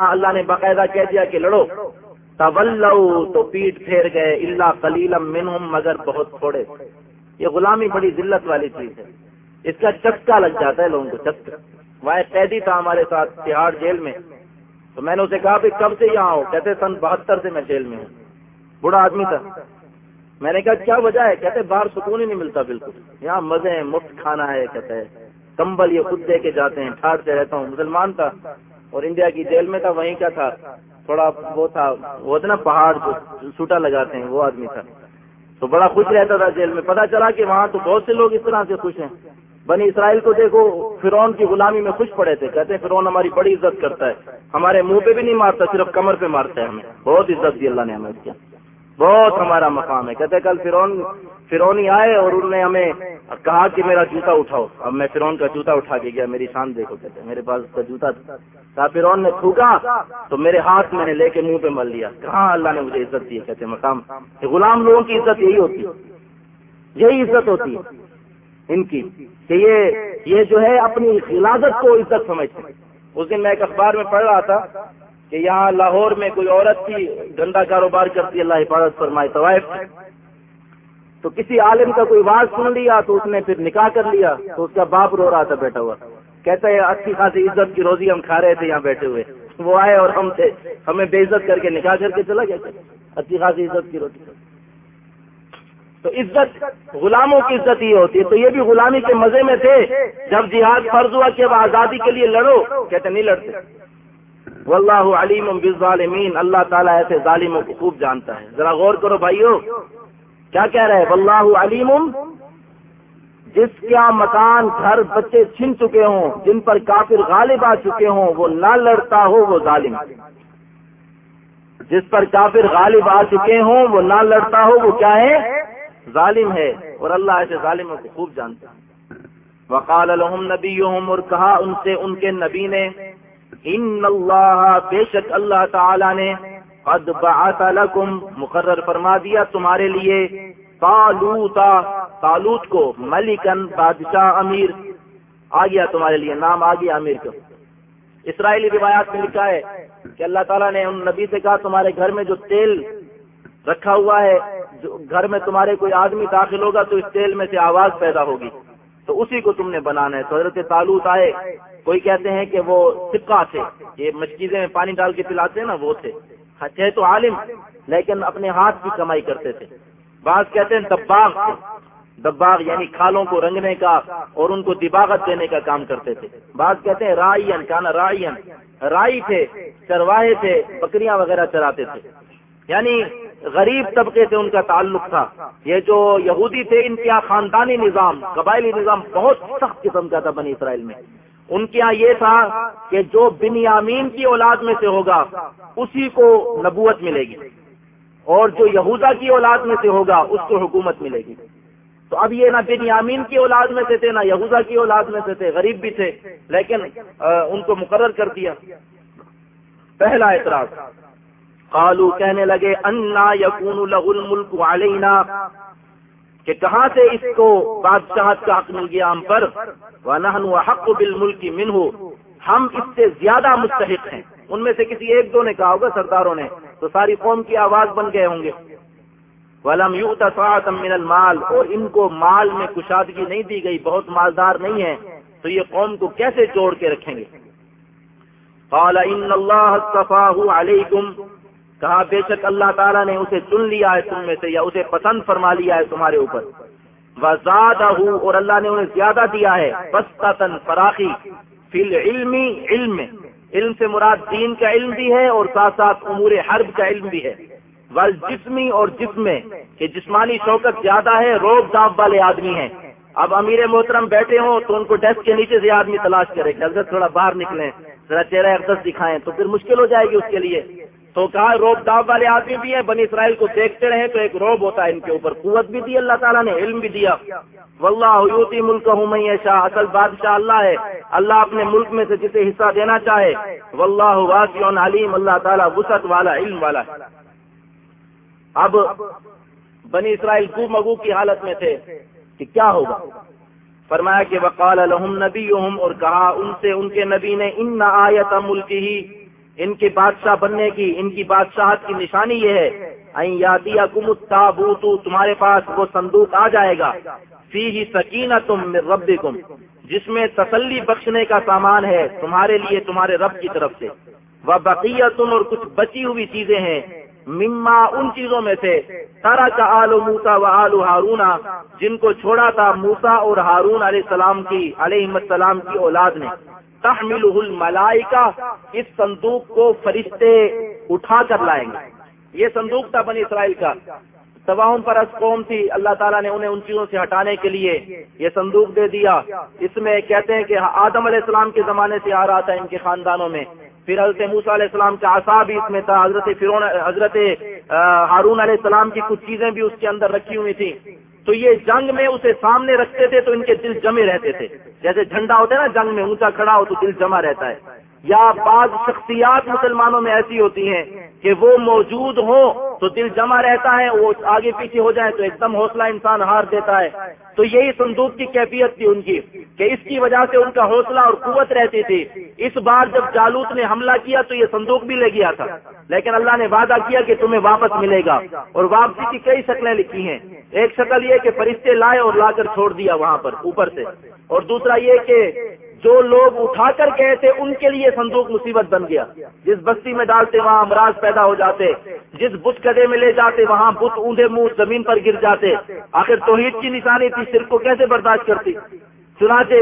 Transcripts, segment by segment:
ہاں اللہ نے باقاعدہ کہہ دیا کہ لڑو۔ طلو تو پیٹ پھیر گئے اللہ کلیلم منہم، مگر بہت تھوڑے۔ یہ غلامی بڑی ذلت والی چیز ہے۔ اس کا چسکا لگ جاتا ہے لوگوں کو چسکا وہ قیدی تھا ہمارے ساتھ تہاڑ جیل میں۔ تو میں نے اسے کہا کہ کب سے یہاں ہو کہتے سن بہتر سے میں جیل میں ہوں۔ بڑا آدمی تھا۔ میں نے کہا، کیا وجہ ہے؟ کہتے باہر سکون ہی نہیں ملتا بالکل۔ یہاں مزے ہیں، مفت کھانا ہے، کہتے کمبل یہ خود دے کے جاتے ہیں، ٹھاٹتے رہتا ہوں۔ مسلمان تھا۔ اور انڈیا کی جیل میں تھا، وہیں کا تھا۔ تھوڑا وہ تھا وہ تھا نا پہاڑ جو سوٹا لگاتے ہیں، وہ آدمی تھا۔ تو بڑا خوش رہتا تھا جیل میں۔ پتا چلا کہ وہاں تو بہت سے لوگ اس طرح سے خوش ہیں۔ بنی اسرائیل کو دیکھو فرون کی غلامی میں خوش پڑے تھے۔ کہتے ہیں فرون ہماری بڑی عزت کرتا ہے۔ ہمارے منہ پہ بھی نہیں مارتا، صرف کمر پہ مارتا ہے ہمیں۔ بہت عزت دی اللہ نے ہمیں کیا بہت ہمارا مقام ہے۔ کہتے کل فرون فرونی آئے اور انہوں نے ہمیں کہا کہ میرا جوتا اٹھاؤ۔ اب میں فرون کا جوتا اٹھا کے گیا، میری شان دیکھو کہتے میرے پاس اس کا جوتا تھا فرون نے تھوکا، تو میرے ہاتھ میں نے لے کے منہ پہ مل لیا۔ کہاں اللہ نے مجھے عزت دی؟ کہتے مقام غلام لوگوں کی عزت یہی ہوتی۔ یہی عزت ہوتی ہے ان کی، کہ یہ یہ جو ہے اپنی خلادت کو عزت سمجھتے ہیں۔ اس دن میں ایک اخبار میں پڑھ رہا تھا کہ یہاں لاہور میں کوئی عورت تھی گندا کاروبار کرتی اللہ حفاظت فرمائے، طوائف تو کسی عالم کا کوئی آواز سن لیا، تو اس نے پھر نکاح کر لیا، تو اس کا باپ رو رہا تھا، بیٹھا ہوا۔ کہتا ہے، اچھی خاصی عزت کی روزی ہم کھا رہے تھے یہاں بیٹھے ہوئے۔ وہ آئے اور ہم تھے۔ ہمیں بے عزت کر کے نکاح کر کے چلا گیا۔ اچھی خاصی عزت کی روزی تو عزت، غلاموں کی عزت یہ ہوتی ہے۔ تو یہ بھی غلامی کے مزے میں تھے۔ جب جہاد فرض ہوا کہ اب آزادی کے لیے لڑو، کہتے نہیں لڑتے۔ واللہ علیم بالظالمین۔ اللہ تعالیٰ ایسے ظالموں کو خوب جانتا ہے۔ ذرا غور کرو بھائیو، کیا کہہ رہے واللہ علیم جس کا مکان گھر بچے چھن چکے ہوں، جن پر کافر غالب آ چکے ہوں، وہ نہ لڑتا ہو، وہ ظالم۔ جس پر کافر غالب آ چکے ہوں، وہ نہ لڑتا ہو، وہ کیا ہے؟ ظالم ہے۔ اور اللہ ایسے ظالموں کو خوب جانتا ہے۔ وقال الحم نبی اور کہا ان سے ان کے نبی نے، ان اللہ، بے شک اللہ تعالی نے، قد بعث لکم، مقرر فرما دیا تمہارے لیے تالوتا تالوت کو ملکن، بادشاہ امیر۔ آ گیا تمہارے لیے، نام آ گیا امیر کو اسرائیلی روایات میں لکھا ہے کہ اللہ تعالیٰ نے ان نبی سے کہا، تمہارے گھر میں جو تیل رکھا ہوا ہے، جو گھر میں تمہارے کوئی آدمی داخل ہوگا تو اس تیل میں سے آواز پیدا ہوگی۔ تو اسی کو تم نے بنانا ہے۔ تو حضرت تعلق آئے، کوئی کہتے ہیں کہ وہ سکا تھے۔ یہ مچھلیزیں میں پانی ڈال کے پلاتے ہیں نا، وہ تھے۔ تھے تو عالم، لیکن اپنے ہاتھ کی کمائی کرتے تھے۔ بعض کہتے ہیں دباغ دباغ یعنی کھالوں کو رنگنے کا اور ان کو دباغت دینے کا کام کرتے تھے۔ بعض کہتے ہیں رائن کانا رائن رائی تھے، چرواہے تھے، بکریاں وغیرہ چراتے تھے۔ یعنی غریب طبقے سے ان کا تعلق تھا۔ یہ جو یہودی تھے، ان کے یہاں خاندانی نظام، قبائلی نظام بہت سخت قسم کا تھا بنی اسرائیل میں۔ ان کے یہاں یہ تھا کہ جو بن یامین کی اولاد میں سے ہوگا، اسی کو نبوت ملے گی۔ اور جو یہودا کی اولاد میں سے ہوگا، اس کو حکومت ملے گی۔ تو اب یہ نہ بن یامین کی اولاد میں سے تھے، نہ یہودا کی اولاد میں سے تھے، غریب بھی تھے، لیکن ان کو مقرر کر دیا۔ پہلا اعتراض۔ قالو کہنے لگے، انا یقون له الملک علینا۔ کہ کہاں سے اس کو بادشاہت کا حق مل گیا ہم پر؟ ونحن وحق بالملک منه۔ ہم اس سے زیادہ مستحق ہیں۔ ان میں سے کسی ایک دو نے کہا ہوگا، سرداروں نے۔ تو ساری قوم کی آواز بن گئے ہوں گے۔ ولم یوت من المال اور ان کو مال میں کشادگی نہیں دی گئی، بہت مالدار نہیں ہے تو یہ قوم کو کیسے جوڑ کے رکھیں گے؟ قال ان اللہ علیکم کہا، بے شک اللہ تعالیٰ نے اسے چن لیا ہے تم میں سے یا اسے پسند فرما لیا ہے تمہارے اوپر۔ وزادہ اور اللہ نے انہیں زیادہ دیا ہے۔ بستن فراخی فل علمی علم۔ علم سے مراد دین کا علم بھی ہے اور ساتھ ساتھ امور حرب کا علم بھی ہے۔ ول جسمی اور جسم کہ جسمانی شوکت زیادہ ہے، روب داپ والے آدمی ہیں۔ اب امیر محترم بیٹھے ہوں تو ان کو ڈیسک کے نیچے سے آدمی تلاش کرے کہ اگر تھوڑا باہر نکلیں، ذرا چہرہ اقدس دکھائیں تو پھر مشکل ہو جائے گی اس کے لیے۔ تو کہا روب داو والے آدمی بھی ہیں، بنی اسرائیل کو دیکھتے رہے تو ایک روب ہوتا ہے ان کے اوپر، قوت بھی دی، اللہ تعالیٰ نے علم بھی دیا۔ واللہ یوتی ملک ہوں میں شاہ اصل بادشاہ اللہ ہے۔ اللہ اپنے ملک میں سے جسے حصہ دینا چاہے۔ واللہ علیم، اللہ تعالیٰ وسط والا، علم والا ہے۔ اب بنی اسرائیل کو مگو کی حالت میں تھے کہ کیا ہوگا؟ فرمایا کہ وقال الحم نبی اور کہا ان سے ان کے نبی نے، ان آیت ملک ہی ان کے بادشاہ بننے کی، ان کی بادشاہت کی نشانی یہ ہے۔ یادیا کم تابوتو تمہارے پاس وہ صندوق آ جائے گا۔ فی ہی سکینہ تم رب جس میں تسلی بخشنے کا سامان ہے تمہارے لیے، تمہارے رب کی طرف سے۔ وہ بقیتن اور کچھ بچی ہوئی چیزیں ہیں۔ مما ان چیزوں میں سے تارا کا آلو موسا و آلو ہارونا جن کو چھوڑا تھا موسا اور ہارون علیہ السلام کی، علیہ السلام کی اولاد نے۔ تحمل الملائکہ، اس صندوق کو فرشتے اٹھا کر لائیں گے۔ یہ صندوق تھا بنی اسرائیل کا۔ تباہم پر قوم تھی۔ اللہ تعالیٰ نے انہیں ان چیزوں سے ہٹانے کے لیے یہ صندوق دے دیا۔ اس میں کہتے ہیں کہ آدم علیہ السلام کے زمانے سے آ رہا تھا ان کے خاندانوں میں۔ پھر حضرت موسا علیہ السلام کا آسا بھی اس میں تھا۔ حضرت فرون حضرت ہارون علیہ السلام کی کچھ چیزیں بھی اس کے اندر رکھی ہوئی تھی تو یہ جنگ میں اسے سامنے رکھتے تھے تو ان کے دل جمے رہتے تھے۔ جیسے جھنڈا ہوتا ہے نا، جنگ میں اونچا کھڑا ہو تو دل جمع رہتا ہے۔ یا بعض شخصیات مسلمانوں میں ایسی ہوتی ہیں کہ وہ موجود ہوں تو دل جمع رہتا ہے، وہ آگے پیچھے ہو جائے تو ایک دم حوصلہ انسان ہار دیتا ہے۔ تو یہی صندوق کی کیفیت تھی ان کی کہ اس کی وجہ سے ان کا حوصلہ اور قوت رہتی تھی۔ اس بار جب جالوت نے حملہ کیا تو یہ صندوق بھی لے گیا تھا۔ لیکن اللہ نے وعدہ کیا کہ تمہیں واپس ملے گا۔ اور واپسی کی کئی شکلیں لکھی ہیں۔ ایک شکل یہ کہ فرشتے لائے اور لا کر چھوڑ دیا وہاں پر، اوپر سے۔ اور دوسرا یہ کہ جو لوگ اٹھا کر گئے تھے، ان کے لیے صندوق مصیبت بن گیا۔ جس بستی میں ڈالتے، وہاں امراض پیدا ہو جاتے۔ جس بت کدے میں لے جاتے، وہاں بت اونڈے منہ زمین پر گر جاتے۔ آخر توحید کی نشانی تھی صرف کو کیسے برداشت کرتی؟ چنانچہ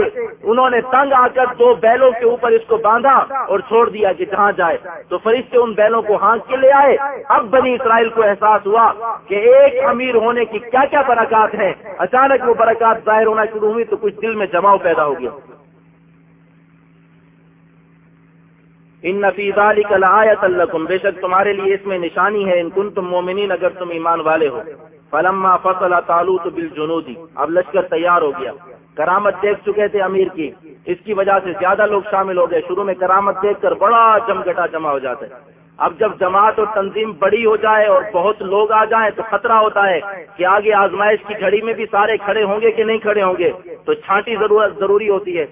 انہوں نے تنگ آ کر دو بیلوں کے اوپر اس کو باندھا اور چھوڑ دیا کہ جہاں جائے۔ تو فرشتے ان بیلوں کو ہانک کے لے آئے۔ اب بنی اسرائیل کو احساس ہوا کہ ایک امیر ہونے کی کیا کیا برکات ہیں۔ اچانک وہ برکات ظاہر ہونا شروع ہوئی تو کچھ دل میں جماؤ پیدا ہو گیا۔ ان نفیزہ کل آیت بے شک تمہارے لیے اس میں نشانی ہے، ان کن تم مومنین، اگر تم ایمان والے ہو۔ فلما فصل تالو تو بل اب لشکر تیار ہو گیا۔ کرامت دیکھ چکے تھے امیر کی۔ اس کی وجہ سے زیادہ لوگ شامل ہو گئے۔ شروع میں کرامت دیکھ کر بڑا جمگٹا جمع ہو جاتا ہے۔ اب جب جماعت اور تنظیم بڑی ہو جائے اور بہت لوگ آ جائیں تو خطرہ ہوتا ہے کہ آگے آزمائش کی گھڑی میں بھی سارے کھڑے ہوں گے کہ نہیں کھڑے ہوں گے۔ تو چھانٹی ضرورت ضروری ہوتی ہے۔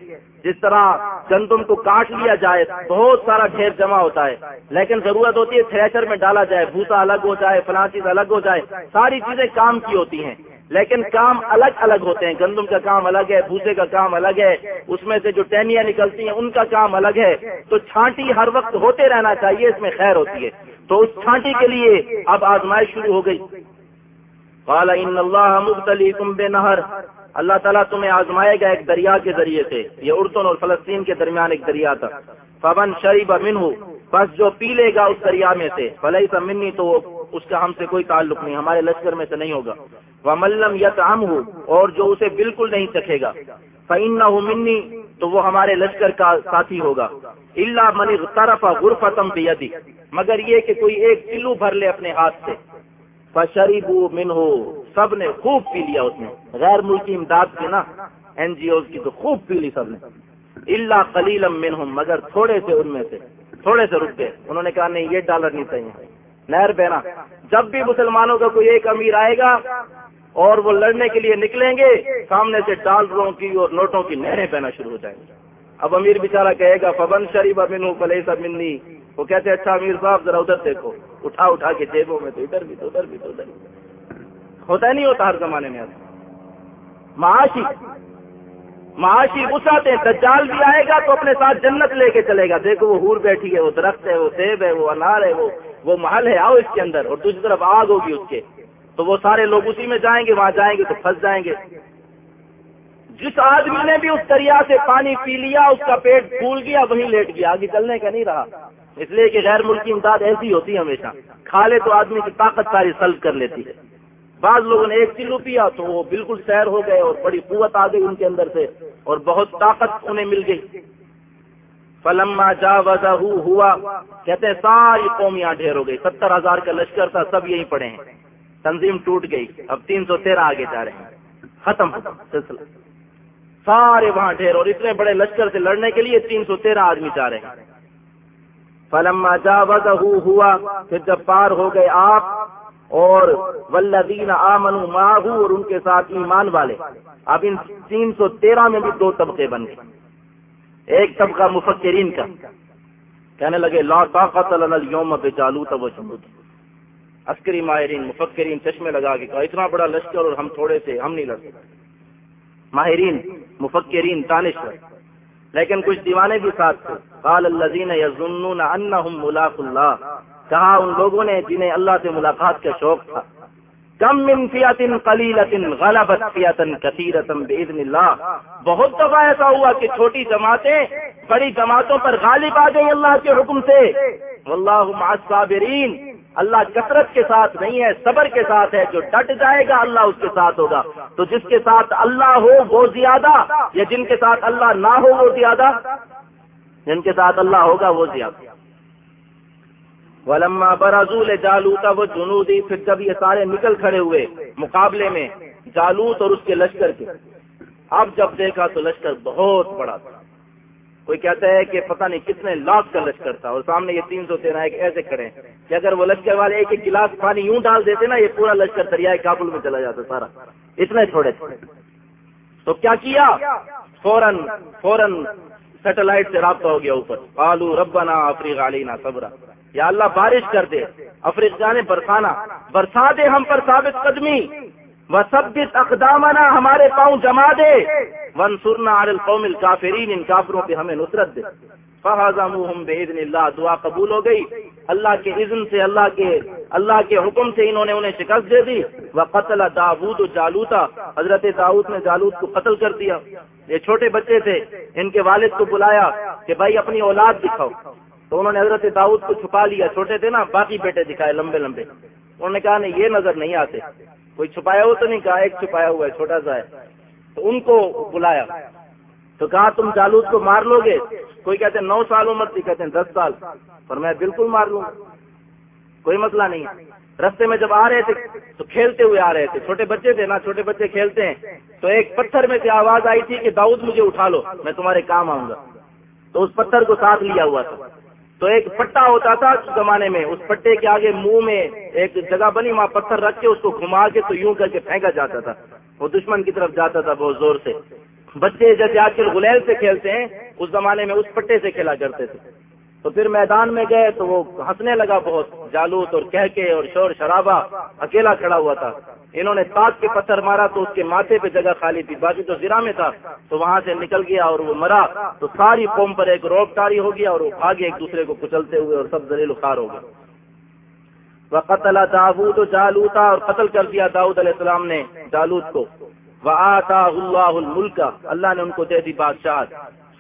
جس طرح گندم کو کاٹ لیا جائے، بہت سارا ڈھیر جمع ہوتا ہے۔ لیکن ضرورت ہوتی ہے تھریچر میں ڈالا جائے، بھوسا الگ ہو جائے، فلاں چیز الگ ہو جائے، ساری چیزیں کام کی ہوتی ہیں۔ لیکن کام الگ الگ ہوتے ہیں۔ گندم کا کام الگ ہے، بھوسے کا کام الگ ہے، اس میں سے جو ٹینیاں نکلتی ہیں، ان کا کام الگ ہے۔ تو چھانٹی ہر وقت ہوتے رہنا چاہیے، اس میں خیر ہوتی ہے۔ تو اس چھانٹی کے لیے اب آزمائش شروع ہو گئی۔ ان اللہ مختلف بے نہر اللہ تعالیٰ تمہیں آزمائے گا ایک دریا کے ذریعے سے، یہ اردن اور فلسطین کے درمیان ایک دریا تھا۔ پون شریف امن ہو بس جو پی لے گا اس دریا میں سے۔ فلحی سمنی تو اس کا ہم سے کوئی تعلق نہیں، ہمارے لشکر میں سے نہیں ہوگا۔ وہ ملم یت ہو اور جو اسے بالکل نہیں چکھے گا۔ فعین نہ ہو منی تو وہ ہمارے لشکر کا ساتھی ہوگا۔ اللہ منی طرف غرفتم بھی مگر یہ کہ کوئی ایک کلو بھر لے اپنے ہاتھ سے۔ فشریبو من ہو سب نے خوب پی لیا اس نے۔ غیر ملکی امداد کے نا این جی اوز کی تو خوب پی لی سب نے۔ اللہ کلیلم من مگر تھوڑے سے ان میں سے، تھوڑے سے رک گئے۔ انہوں نے کہا، نہیں، یہ ڈالر نہیں چاہیے۔ نہر بہنا جب بھی مسلمانوں کا کوئی ایک امیر آئے گا، اور وہ لڑنے کے لیے نکلیں گے، سامنے سے ڈالروں کی اور نوٹوں کی نہریں بہنا شروع ہو جائیں گے اب امیر بیچارہ کہے گا فبن شریف امین ہوں پلے منی وہ کہتے اچھا امیر صاحب، ذرا ادھر دیکھو۔ اٹھا اٹھا کے جیبوں میں تو ادھر بھی تو ادھر بھی تو ادھر بھی۔ ہوتا نہیں ہوتا ہر زمانے میں معاشی معاشی ہیں دجال بھی آئے گا تو اپنے ساتھ جنت لے کے چلے گا۔ دیکھو وہ ہور بیٹھی ہے، وہ درخت ہے، وہ سیب ہے، وہ انار ہے، وہ وہ محل ہے۔ آؤ اس کے اندر اور دوسری طرف آگ ہوگی اس کے۔ تو وہ سارے لوگ اسی میں جائیں گے، وہاں جائیں گے تو پھنس جائیں گے۔ جس آدمی نے بھی اس دریا سے پانی پی لیا، اس کا پیٹ پھول گیا، وہیں لیٹ گیا، آگے چلنے کا نہیں رہا۔ اس لیے کہ غیر ملکی امداد ایسی ہوتی ہے ہمیشہ۔ کھا لے تو آدمی کی طاقت ساری سلب کر لیتی ہے۔ بعض لوگوں نے ایک کلو پیا تو وہ بالکل سیر ہو گئے اور بڑی قوت آ گئی ان کے اندر سے اور بہت طاقت انہیں مل گئی۔ فلما جا وزا ہوا، کہتے ہیں، ساری قومیاں ڈھیر ہو گئی۔ ستر ہزار کا لشکر تھا، سب یہی پڑے ہیں۔ تنظیم ٹوٹ گئی۔ اب تین سو تیرہ آگے جا رہے ہیں۔ ختم سلسلہ۔ سارے وہاں ڈھیر اور اتنے بڑے لشکر سے لڑنے کے لیے تین سو تیرہ آدمی جا رہے ہیں۔ فلما جاوزه ہوا، پھر جب پار ہو گئے آپ اور ولدین آمن ماہو اور ان کے ساتھ ایمان والے، اب ان تین سو تیرہ میں بھی دو طبقے بن گئے۔ ایک طبقہ مفکرین کا، کہنے لگے، لا طاقت لنا اليوم بجالوت و جنود۔ عسکری ماہرین، مفکرین چشمے لگا کے کہا، اتنا بڑا لشکر اور ہم تھوڑے سے، ہم نہیں لڑ سکتے۔ ماہرین، مفکرین تانش لیکن کچھ دیوانے بھی ساتھ تھے۔ قال الذين يظنون انهم ملاق اللہ۔ کہا ان لوگوں نے جنہیں اللہ سے ملاقات کا شوق تھا۔ کم من فیات قلیلت غلبت فیات کثیرت باذن اللہ۔ بہت دفعہ ایسا ہوا کہ چھوٹی جماعتیں بڑی جماعتوں پر غالب آ گئی اللہ کے حکم سے۔ واللہ مع الصابرین۔ اللہ کثرت کے ساتھ نہیں ہے، صبر کے ساتھ ہے، جو ڈٹ جائے گا اللہ اس کے ساتھ ہوگا۔ تو جس کے ساتھ اللہ ہو وہ زیادہ، یا جن کے ساتھ اللہ نہ ہو وہ زیادہ؟ جن کے ساتھ اللہ ہوگا وہ زیادہ۔ ولما برازول جالوتا وہ جنودی پھر جب یہ سارے نکل کھڑے ہوئے مقابلے میں جالوت اور اس کے لشکر کے۔ اب جب دیکھا تو لشکر بہت بڑا تھا۔ کوئی کہتا ہے کہ پتہ نہیں کتنے لاکھ کا لشکر تھا اور سامنے یہ تین سو تیرہ ایک ایسے کھڑے ہیں کہ اگر وہ لشکر والے ایک ایک گلاس پانی یوں ڈال دیتے نا، یہ پورا لشکر دریائے کابل میں چلا جاتا سارا۔ اتنے چھوڑے تھے۔ تو کیا کیا؟ فوراً فوراً سیٹلائٹ سے رابطہ ہو گیا اوپر۔ آلو ربنا افریق علینا صبرا۔ یا اللہ بارش کر دے افریقہ نے برسانا۔ برسا دے ہم پر ثابت قدمی۔ وہ سب اقدامنا ہمارے پاؤں جما دے۔ ون سرنا القوم الکافرین ان کافروں پہ ہمیں نصرت دے۔ فہذم بے اللہ دعا قبول ہو گئی۔ اللہ کے اذن سے، اللہ کے اللہ کے حکم سے انہوں نے انہیں شکست دے دی۔ وہ قتل داود جالوتا حضرت داود نے جالوت کو قتل کر دیا۔ یہ چھوٹے بچے تھے، ان کے والد کو بلایا کہ بھائی اپنی اولاد دکھاؤ۔ تو انہوں نے حضرت داؤد کو چھپا لیا۔ چھوٹے تھے نا، باقی بیٹے دکھائے لمبے لمبے۔ انہوں نے کہا، نہیں، یہ نظر نہیں آتے۔ کوئی چھپایا ہو تو نہیں، کہا ایک چھپایا ہوا ہے، چھوٹا سا ہے۔ تو ان کو بلایا۔ تو کہا تم جالود کو مار لو گے۔ کوئی کہتے ہیں نو سال عمر تھی، کہتے ہیں دس سال۔ پر میں بالکل مار لوں۔ کوئی مسئلہ نہیں۔ رستے میں جب آ رہے تھے، تو کھیلتے ہوئے آ رہے تھے۔ چھوٹے بچے تھے نا، چھوٹے بچے کھیلتے ہیں۔ تو ایک پتھر میں سے آواز آئی تھی کہ داؤد مجھے اٹھا لو، میں تمہارے کام آؤں گا۔ تو اس پتھر کو ساتھ لیا ہوا تھا۔ تو ایک پٹا ہوتا تھا اس زمانے میں، اس پٹے کے آگے منہ میں ایک جگہ بنی، وہاں پتھر رکھ کے اس کو گھما کے تو یوں کر کے پھینکا جاتا تھا۔ وہ دشمن کی طرف جاتا تھا بہت زور سے۔ بچے جیسے آج کل غلیل سے کھیلتے ہیں، اس زمانے میں اس پٹے سے کھیلا کرتے تھے۔ تو پھر میدان میں گئے تو وہ ہنسنے لگا بہت، جالوت اور کہہ کے اور شور شرابہ، اکیلا کھڑا ہوا تھا۔ انہوں نے تاک کے پتھر مارا تو اس کے ماتھے پہ جگہ خالی تھی، باقی تو زرا میں تھا۔ تو وہاں سے نکل گیا اور وہ مرا۔ تو ساری قوم پر ایک روک تاری ہو گیا اور وہ آگے ایک دوسرے کو کچلتے ہوئے اور سب زلیل خار ہو گئے۔ وہ قتل داود جالوتا اور قتل کر دیا داؤد علیہ السلام نے جالوت کو۔ وہ آتا اللہ الملک، اللہ نے ان کو دے دی بادشاہ۔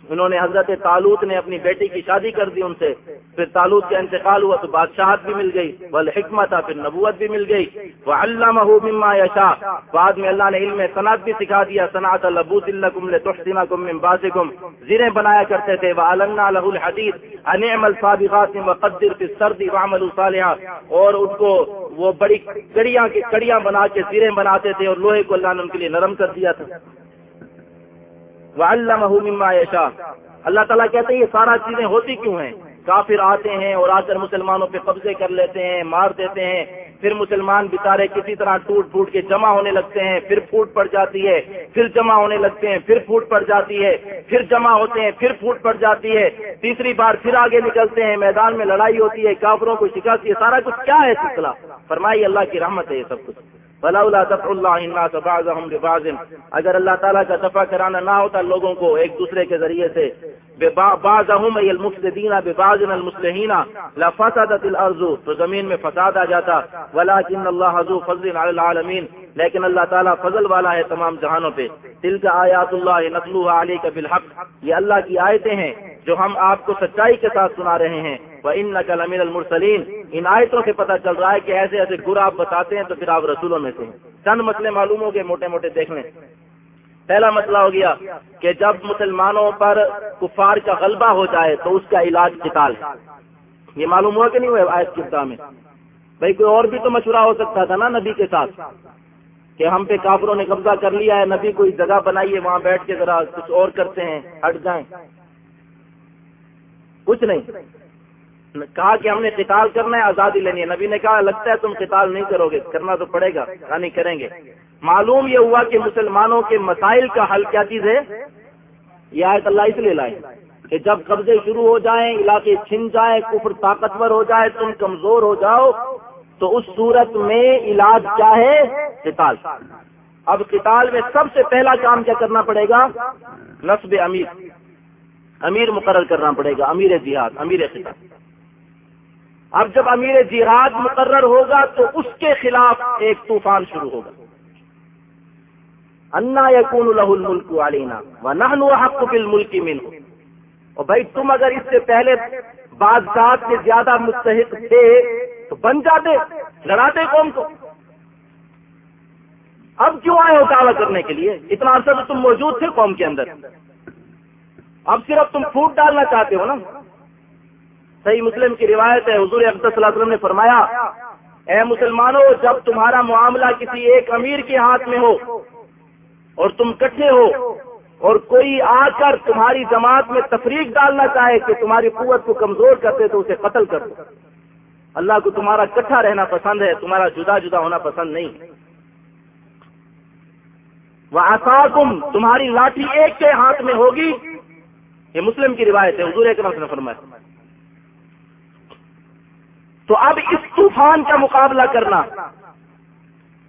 انہوں نے حضرت تالوت نے اپنی بیٹی کی شادی کر دی ان سے۔ پھر تالوت کا انتقال ہوا تو بادشاہت بھی مل گئی بل حکمت پھر نبوت بھی مل گئی وہ اللہ مما یشا بعد میں اللہ نے علم صنعت بھی سکھا دیا، صنعت البوت اللہ تحسینہ کم باسکم زیریں بنایا کرتے تھے وہ علّہ لہ الحدیث انعم الصابغات وقدر فی السرد وعمل صالحا۔ اور ان کو وہ بڑی کڑیاں کڑیاں بنا کے زیریں بناتے تھے اور لوہے کو اللہ نے ان کے لیے نرم کر دیا تھا۔ مما یشا اللہ تعالیٰ کہتے ہیں، یہ سارا چیزیں ہوتی کیوں ہیں؟ کافر آتے ہیں اور آ کر مسلمانوں پہ قبضے کر لیتے ہیں، مار دیتے ہیں۔ پھر مسلمان بچارے کسی طرح ٹوٹ پھوٹ کے جمع ہونے لگتے ہیں، پھر پھوٹ پڑ جاتی ہے، پھر جمع ہونے لگتے ہیں، پھر پھوٹ پڑ جاتی ہے، پھر جمع ہوتے ہیں، پھر پھوٹ پڑ جاتی ہے۔ تیسری بار پھر آگے نکلتے ہیں، میدان میں لڑائی ہوتی ہے، کافروں کو شکست ہے سارا کچھ کیا ہے سلسلہ؟ فرمائی اللہ کی رحمت ہے یہ سب کچھ۔ بلا دفع اللہ ببعض اگر اللہ تعالیٰ کا دفع کرانا نہ ہوتا لوگوں کو ایک دوسرے کے ذریعے سے بعضهم المفسدین ببعض المسلحین لفسدت الارض تو زمین میں فساد آ جاتا۔ ولكن اللہ ذو فضل علی العالمین لیکن اللہ تعالیٰ فضل والا ہے تمام جہانوں پہ۔ دل کا آیات اللہ نقلوها علیک بالحق۔ یہ اللہ کی آیتیں ہیں۔ جو ہم آپ کو سچائی کے ساتھ سنا رہے ہیں۔ وہ ان نقل امیر المرسلین ان آیتوں سے پتہ چل رہا ہے کہ ایسے ایسے گر آپ بتاتے ہیں تو پھر آپ رسولوں میں سے چند مسئلے معلوم ہو گئے موٹے موٹے دیکھ لیں۔ پہلا مسئلہ ہو گیا کہ جب مسلمانوں پر کفار کا غلبہ ہو جائے تو اس کا علاج قتال ہے یہ معلوم ہوا کہ نہیں ہوا آیت کردہ میں؟ بھائی کوئی اور بھی تو مشورہ ہو سکتا تھا نا نبی کے ساتھ کہ ہم پہ کافروں نے قبضہ کر لیا ہے، نبی کوئی جگہ بنائیے وہاں بیٹھ کے ذرا کچھ اور کرتے ہیں، ہٹ جائیں۔ کچھ نہیں۔ کہا کہ ہم نے قتال کرنا ہے، آزادی لینی ہے۔ نبی نے کہا، لگتا ہے تم قتال نہیں کرو گے، کرنا تو پڑے گا نہیں کریں گے۔ معلوم یہ ہوا کہ مسلمانوں کے مسائل کا حل کیا چیز ہے؟ یہ آیت اللہ اس لیے لائے کہ جب قبضے شروع ہو جائیں، علاقے چھن جائیں، کفر طاقتور ہو جائے، تم کمزور ہو جاؤ، تو اس صورت میں علاج کیا ہے؟ قتال۔ اب قتال میں سب سے پہلا کام کیا کرنا پڑے گا؟ نصب امیر۔ امیر مقرر کرنا پڑے گا، امیر جہاد، امیر قتال اب جب امیر جہاد مقرر ہوگا تو اس کے خلاف ایک طوفان شروع ہوگا۔ انا یقون لہ الملک علینا و نہ حق بل ملکی من اور بھائی تم اگر اس سے پہلے بادشاہ سے زیادہ مستحق تھے تو بن جاتے لڑاتے قوم کو۔ اب کیوں آئے ہو کرنے کے لیے؟ اتنا عرصہ تو تم موجود تھے قوم کے اندر۔ اب صرف تم پھوٹ ڈالنا چاہتے ہو نا؟ صحیح مسلم کی روایت ہے، حضور صلی اللہ علیہ وسلم نے فرمایا، اے مسلمانوں، جب تمہارا معاملہ کسی ایک امیر کے ہاتھ میں ہو اور تم کٹھے ہو اور کوئی آ کر تمہاری جماعت میں تفریق ڈالنا چاہے کہ تمہاری قوت کو کمزور کرتے تو اسے قتل کر دو۔ اللہ کو تمہارا کٹھا رہنا پسند ہے، تمہارا جدا جدا ہونا پسند نہیں۔ وہ آساکم تمہاری لاٹھی ایک کے ہاتھ میں ہوگی یہ مسلم کی روایت ہے، حضور کے نے فرمایا۔ تو اب اس طوفان کا مقابلہ کرنا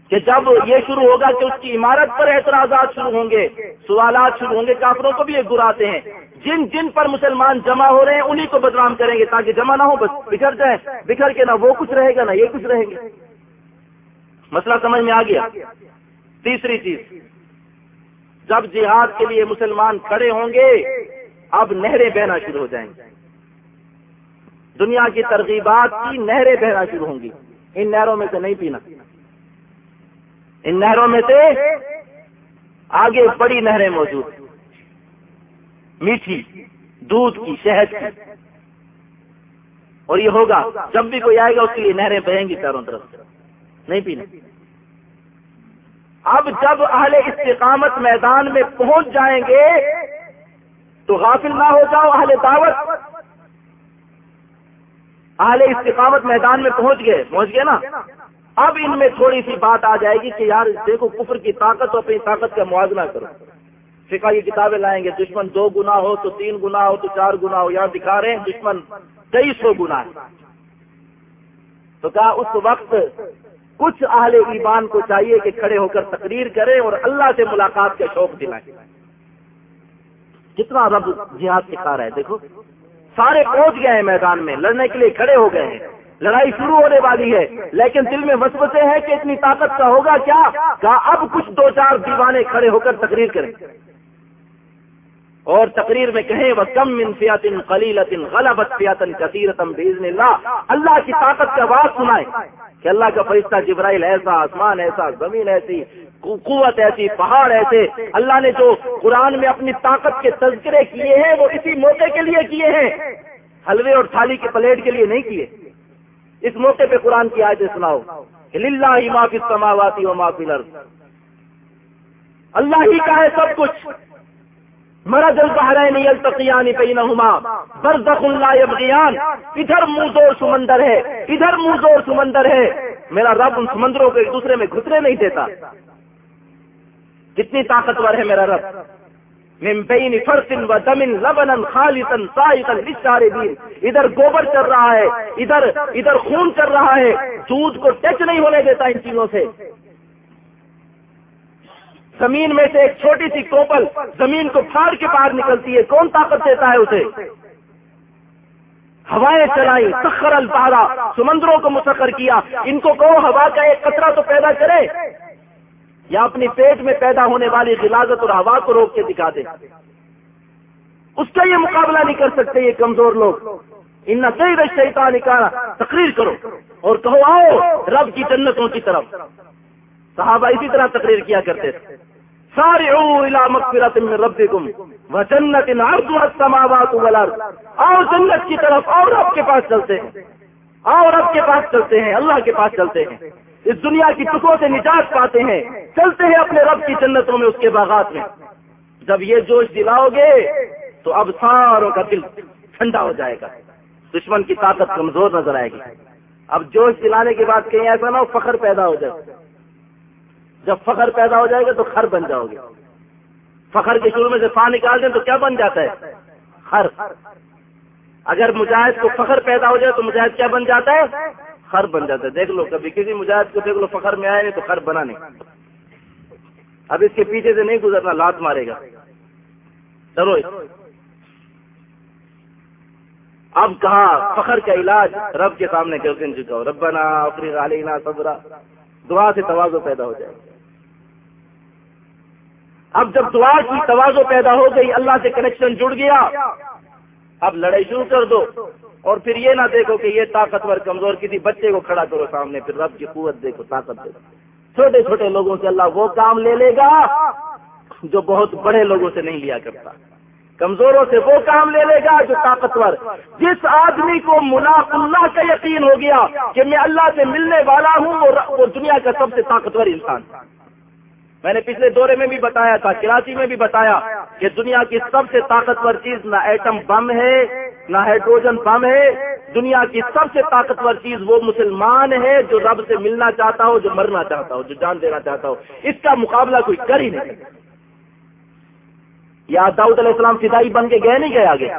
کہ جب یہ شروع ہوگا کہ اس کی عمارت پر اعتراضات شروع ہوں گے، سوالات شروع ہوں گے، کافروں کو بھی یہ گراتے ہیں۔ جن جن پر مسلمان جمع ہو رہے ہیں انہیں کو بدنام کریں گے تاکہ جمع نہ ہو، بس بکھر جائیں۔ بکھر کے نہ وہ کچھ رہے گا، نہ یہ کچھ رہیں گے۔ مسئلہ سمجھ میں آ گیا۔ تیسری چیز، جب جہاد کے لیے مسلمان کھڑے ہوں گے اب نہریں بہنا شروع ہو جائیں گے دنیا کی ترغیبات کی نہریں بہنا شروع ہوں گی۔ ان نہروں میں سے نہیں پینا۔ ان نہروں میں سے آگے بڑی نہریں موجود۔ میٹھی، دودھ کی، شہد کی۔ اور یہ ہوگا، جب بھی کوئی آئے گا، اس کے لیے نہریں بہیں گی چاروں طرف نہیں پینا۔ اب جب اہل استقامت میدان میں پہنچ جائیں گے تو غافل نہ ہو جاؤ اہل دعوت۔ اہل استقامت میدان میں پہنچ گئے پہنچ گئے نا۔ اب ان میں تھوڑی سی بات آ جائے گی کہ یار دیکھو کفر کی طاقت اور اپنی طاقت کا موازنہ کرو۔ فقہ یہ کتابیں لائیں گے، دشمن دو گنا ہو تو تین گنا ہو تو چار گنا ہو۔ یہاں دکھا رہے ہیں دشمن تیئیس سو گنا ہے تو کہا اس وقت کچھ اہل ایمان کو چاہیے کہ کھڑے ہو کر تقریر کریں اور اللہ سے ملاقات کا شوق دلائیں۔ کتنا رب جہاد سکھا رہا ہے دیکھو، سارے پہنچ گئے ہیں میدان میں، لڑنے کے لیے کھڑے ہو گئے ہیں۔ لڑائی شروع ہونے والی ہے، لیکن دل میں وسوسے ہیں کہ اتنی طاقت کا ہوگا کیا؟ کہا، اب کچھ دو چار دیوانے کھڑے ہو کر تقریر کریں۔ اور تقریر میں کہیں وہ کم انفیاتن خلیلتن غلبت فیاتن کثیرتم بیزن اللہ اللہ کی طاقت کا بات سنائے کہ اللہ کا فرشتہ جبرائیل ایسا آسمان، ایسا زمین ایسی قوت ایسی، پہاڑ ایسے۔ اللہ نے جو قرآن میں اپنی طاقت کے تذکرے کیے ہیں، وہ اسی موقع کے لیے کیے ہیں۔ حلوے اور تھالی کے پلیٹ کے لیے نہیں کیے۔ اس موقع پہ قرآن کی آیتیں سناؤ۔ للہ ہی معافی سماواتی و معافی لرز اللہ ہی کا ہے سب کچھ۔ مرا دل بہرائے نہیں التقیانی پہ برزخ یبغیان۔ ادھر منہ زور سمندر ہے۔ ادھر منہ زور سمندر ہے۔ میرا رب ان سمندروں کو ایک دوسرے میں گھسرے نہیں دیتا۔ کتنی طاقتور ہے میرا رب. ممبئی فرسن و دمن لبن خالصن سائقن للشاربین. ادھر گوبر چل رہا ہے، ادھر ادھر خون چل رہا ہے. دودھ کو ٹچ نہیں ہونے دیتا ان چیزوں سے. زمین میں سے ایک چھوٹی سی کوپل زمین کو پھاڑ کے باہر نکلتی ہے. کون طاقت دیتا ہے اسے؟ ہوائیں چلائی سخر البارا سمندروں کو مسخر کیا. ان کو کہو ہوا کا ایک قطرہ تو پیدا کرے. یا اپنی پیٹ میں پیدا ہونے والی غلازت اور ہوا کو روک کے دکھا دے۔ اس کا یہ مقابلہ نہیں کر سکتے یہ کمزور لوگ۔ ان کئی رشتہ نکالا تقریر کرو اور کہو آؤ رب کی جنتوں کی طرف۔ صحابہ اسی طرح تقریر کیا کرتے تھے۔ سارے رب گم وہ جنت السماوات والارض آؤ جنت کی طرف اور رب کے پاس چلتے ہیں۔ آؤ رب کے پاس چلتے ہیں، اللہ کے پاس چلتے ہیں۔ اس دنیا کی ٹکوں سے نجات پاتے ہیں، چلتے ہیں اپنے رب کی جنتوں میں اس کے باغات میں۔ جب یہ جوش دلاؤ گے تو اب ساروں کا دل ٹھنڈا ہو جائے گا۔ دشمن کی طاقت کمزور نظر آئے گی۔ اب جوش دلانے کے بعد کہیں ایسا نہ ہو فخر پیدا ہو جائے۔ جب فخر پیدا ہو جائے گا تو خر بن جاؤ گے۔ فخر کے شروع میں سے پا نکال دیں تو کیا بن جاتا ہے؟ خر۔ اگر مجاہد کو فخر پیدا ہو جائے تو مجاہد کیا بن جاتا ہے؟ خر بن جاتا ہے۔ دیکھ لو، کبھی کسی مجاہد کو دیکھ لو، فخر میں آئے نہیں تو خر بنا نہیں۔ اب اس کے پیچھے سے نہیں گزرنا، لات مارے گا۔ چلو۔ اب کہا، فخر کا علاج رب کے سامنے گردن چکا ربنا اپنی غالینا صبرا۔ دعا سے توازو پیدا ہو جائے۔ اب جب دعا کی توازو پیدا ہو گئی، اللہ سے کنیکشن جڑ گیا۔ اب لڑائی شروع کر دو۔ اور پھر یہ نہ دیکھو کہ یہ طاقتور کمزور کسی بچے کو کھڑا کرو سامنے، پھر رب کی قوت دیکھو، طاقت دیکھو۔ چھوٹے چھوٹے لوگوں سے اللہ وہ کام لے لے گا جو بہت بڑے لوگوں سے نہیں لیا کرتا۔ کمزوروں سے وہ کام لے لے گا جو طاقتور۔ جس آدمی کو ملا اللہ کا یقین ہو گیا کہ میں اللہ سے ملنے والا ہوں وہ دنیا کا سب سے طاقتور انسان۔ میں نے پچھلے دورے میں بھی بتایا تھا، کراچی میں بھی بتایا کہ دنیا کی سب سے طاقتور چیز نہ ایٹم بم ہے نہ ہائیڈروجن بم ہے۔ دنیا کی سب سے طاقتور چیز وہ مسلمان ہے جو رب سے ملنا چاہتا ہو، جو مرنا چاہتا ہو، جو جان دینا چاہتا ہو۔ اس کا مقابلہ کوئی کر ہی نہیں۔ یا داؤد علیہ السلام فدائی بن کے گئے نہیں گئے آگے؟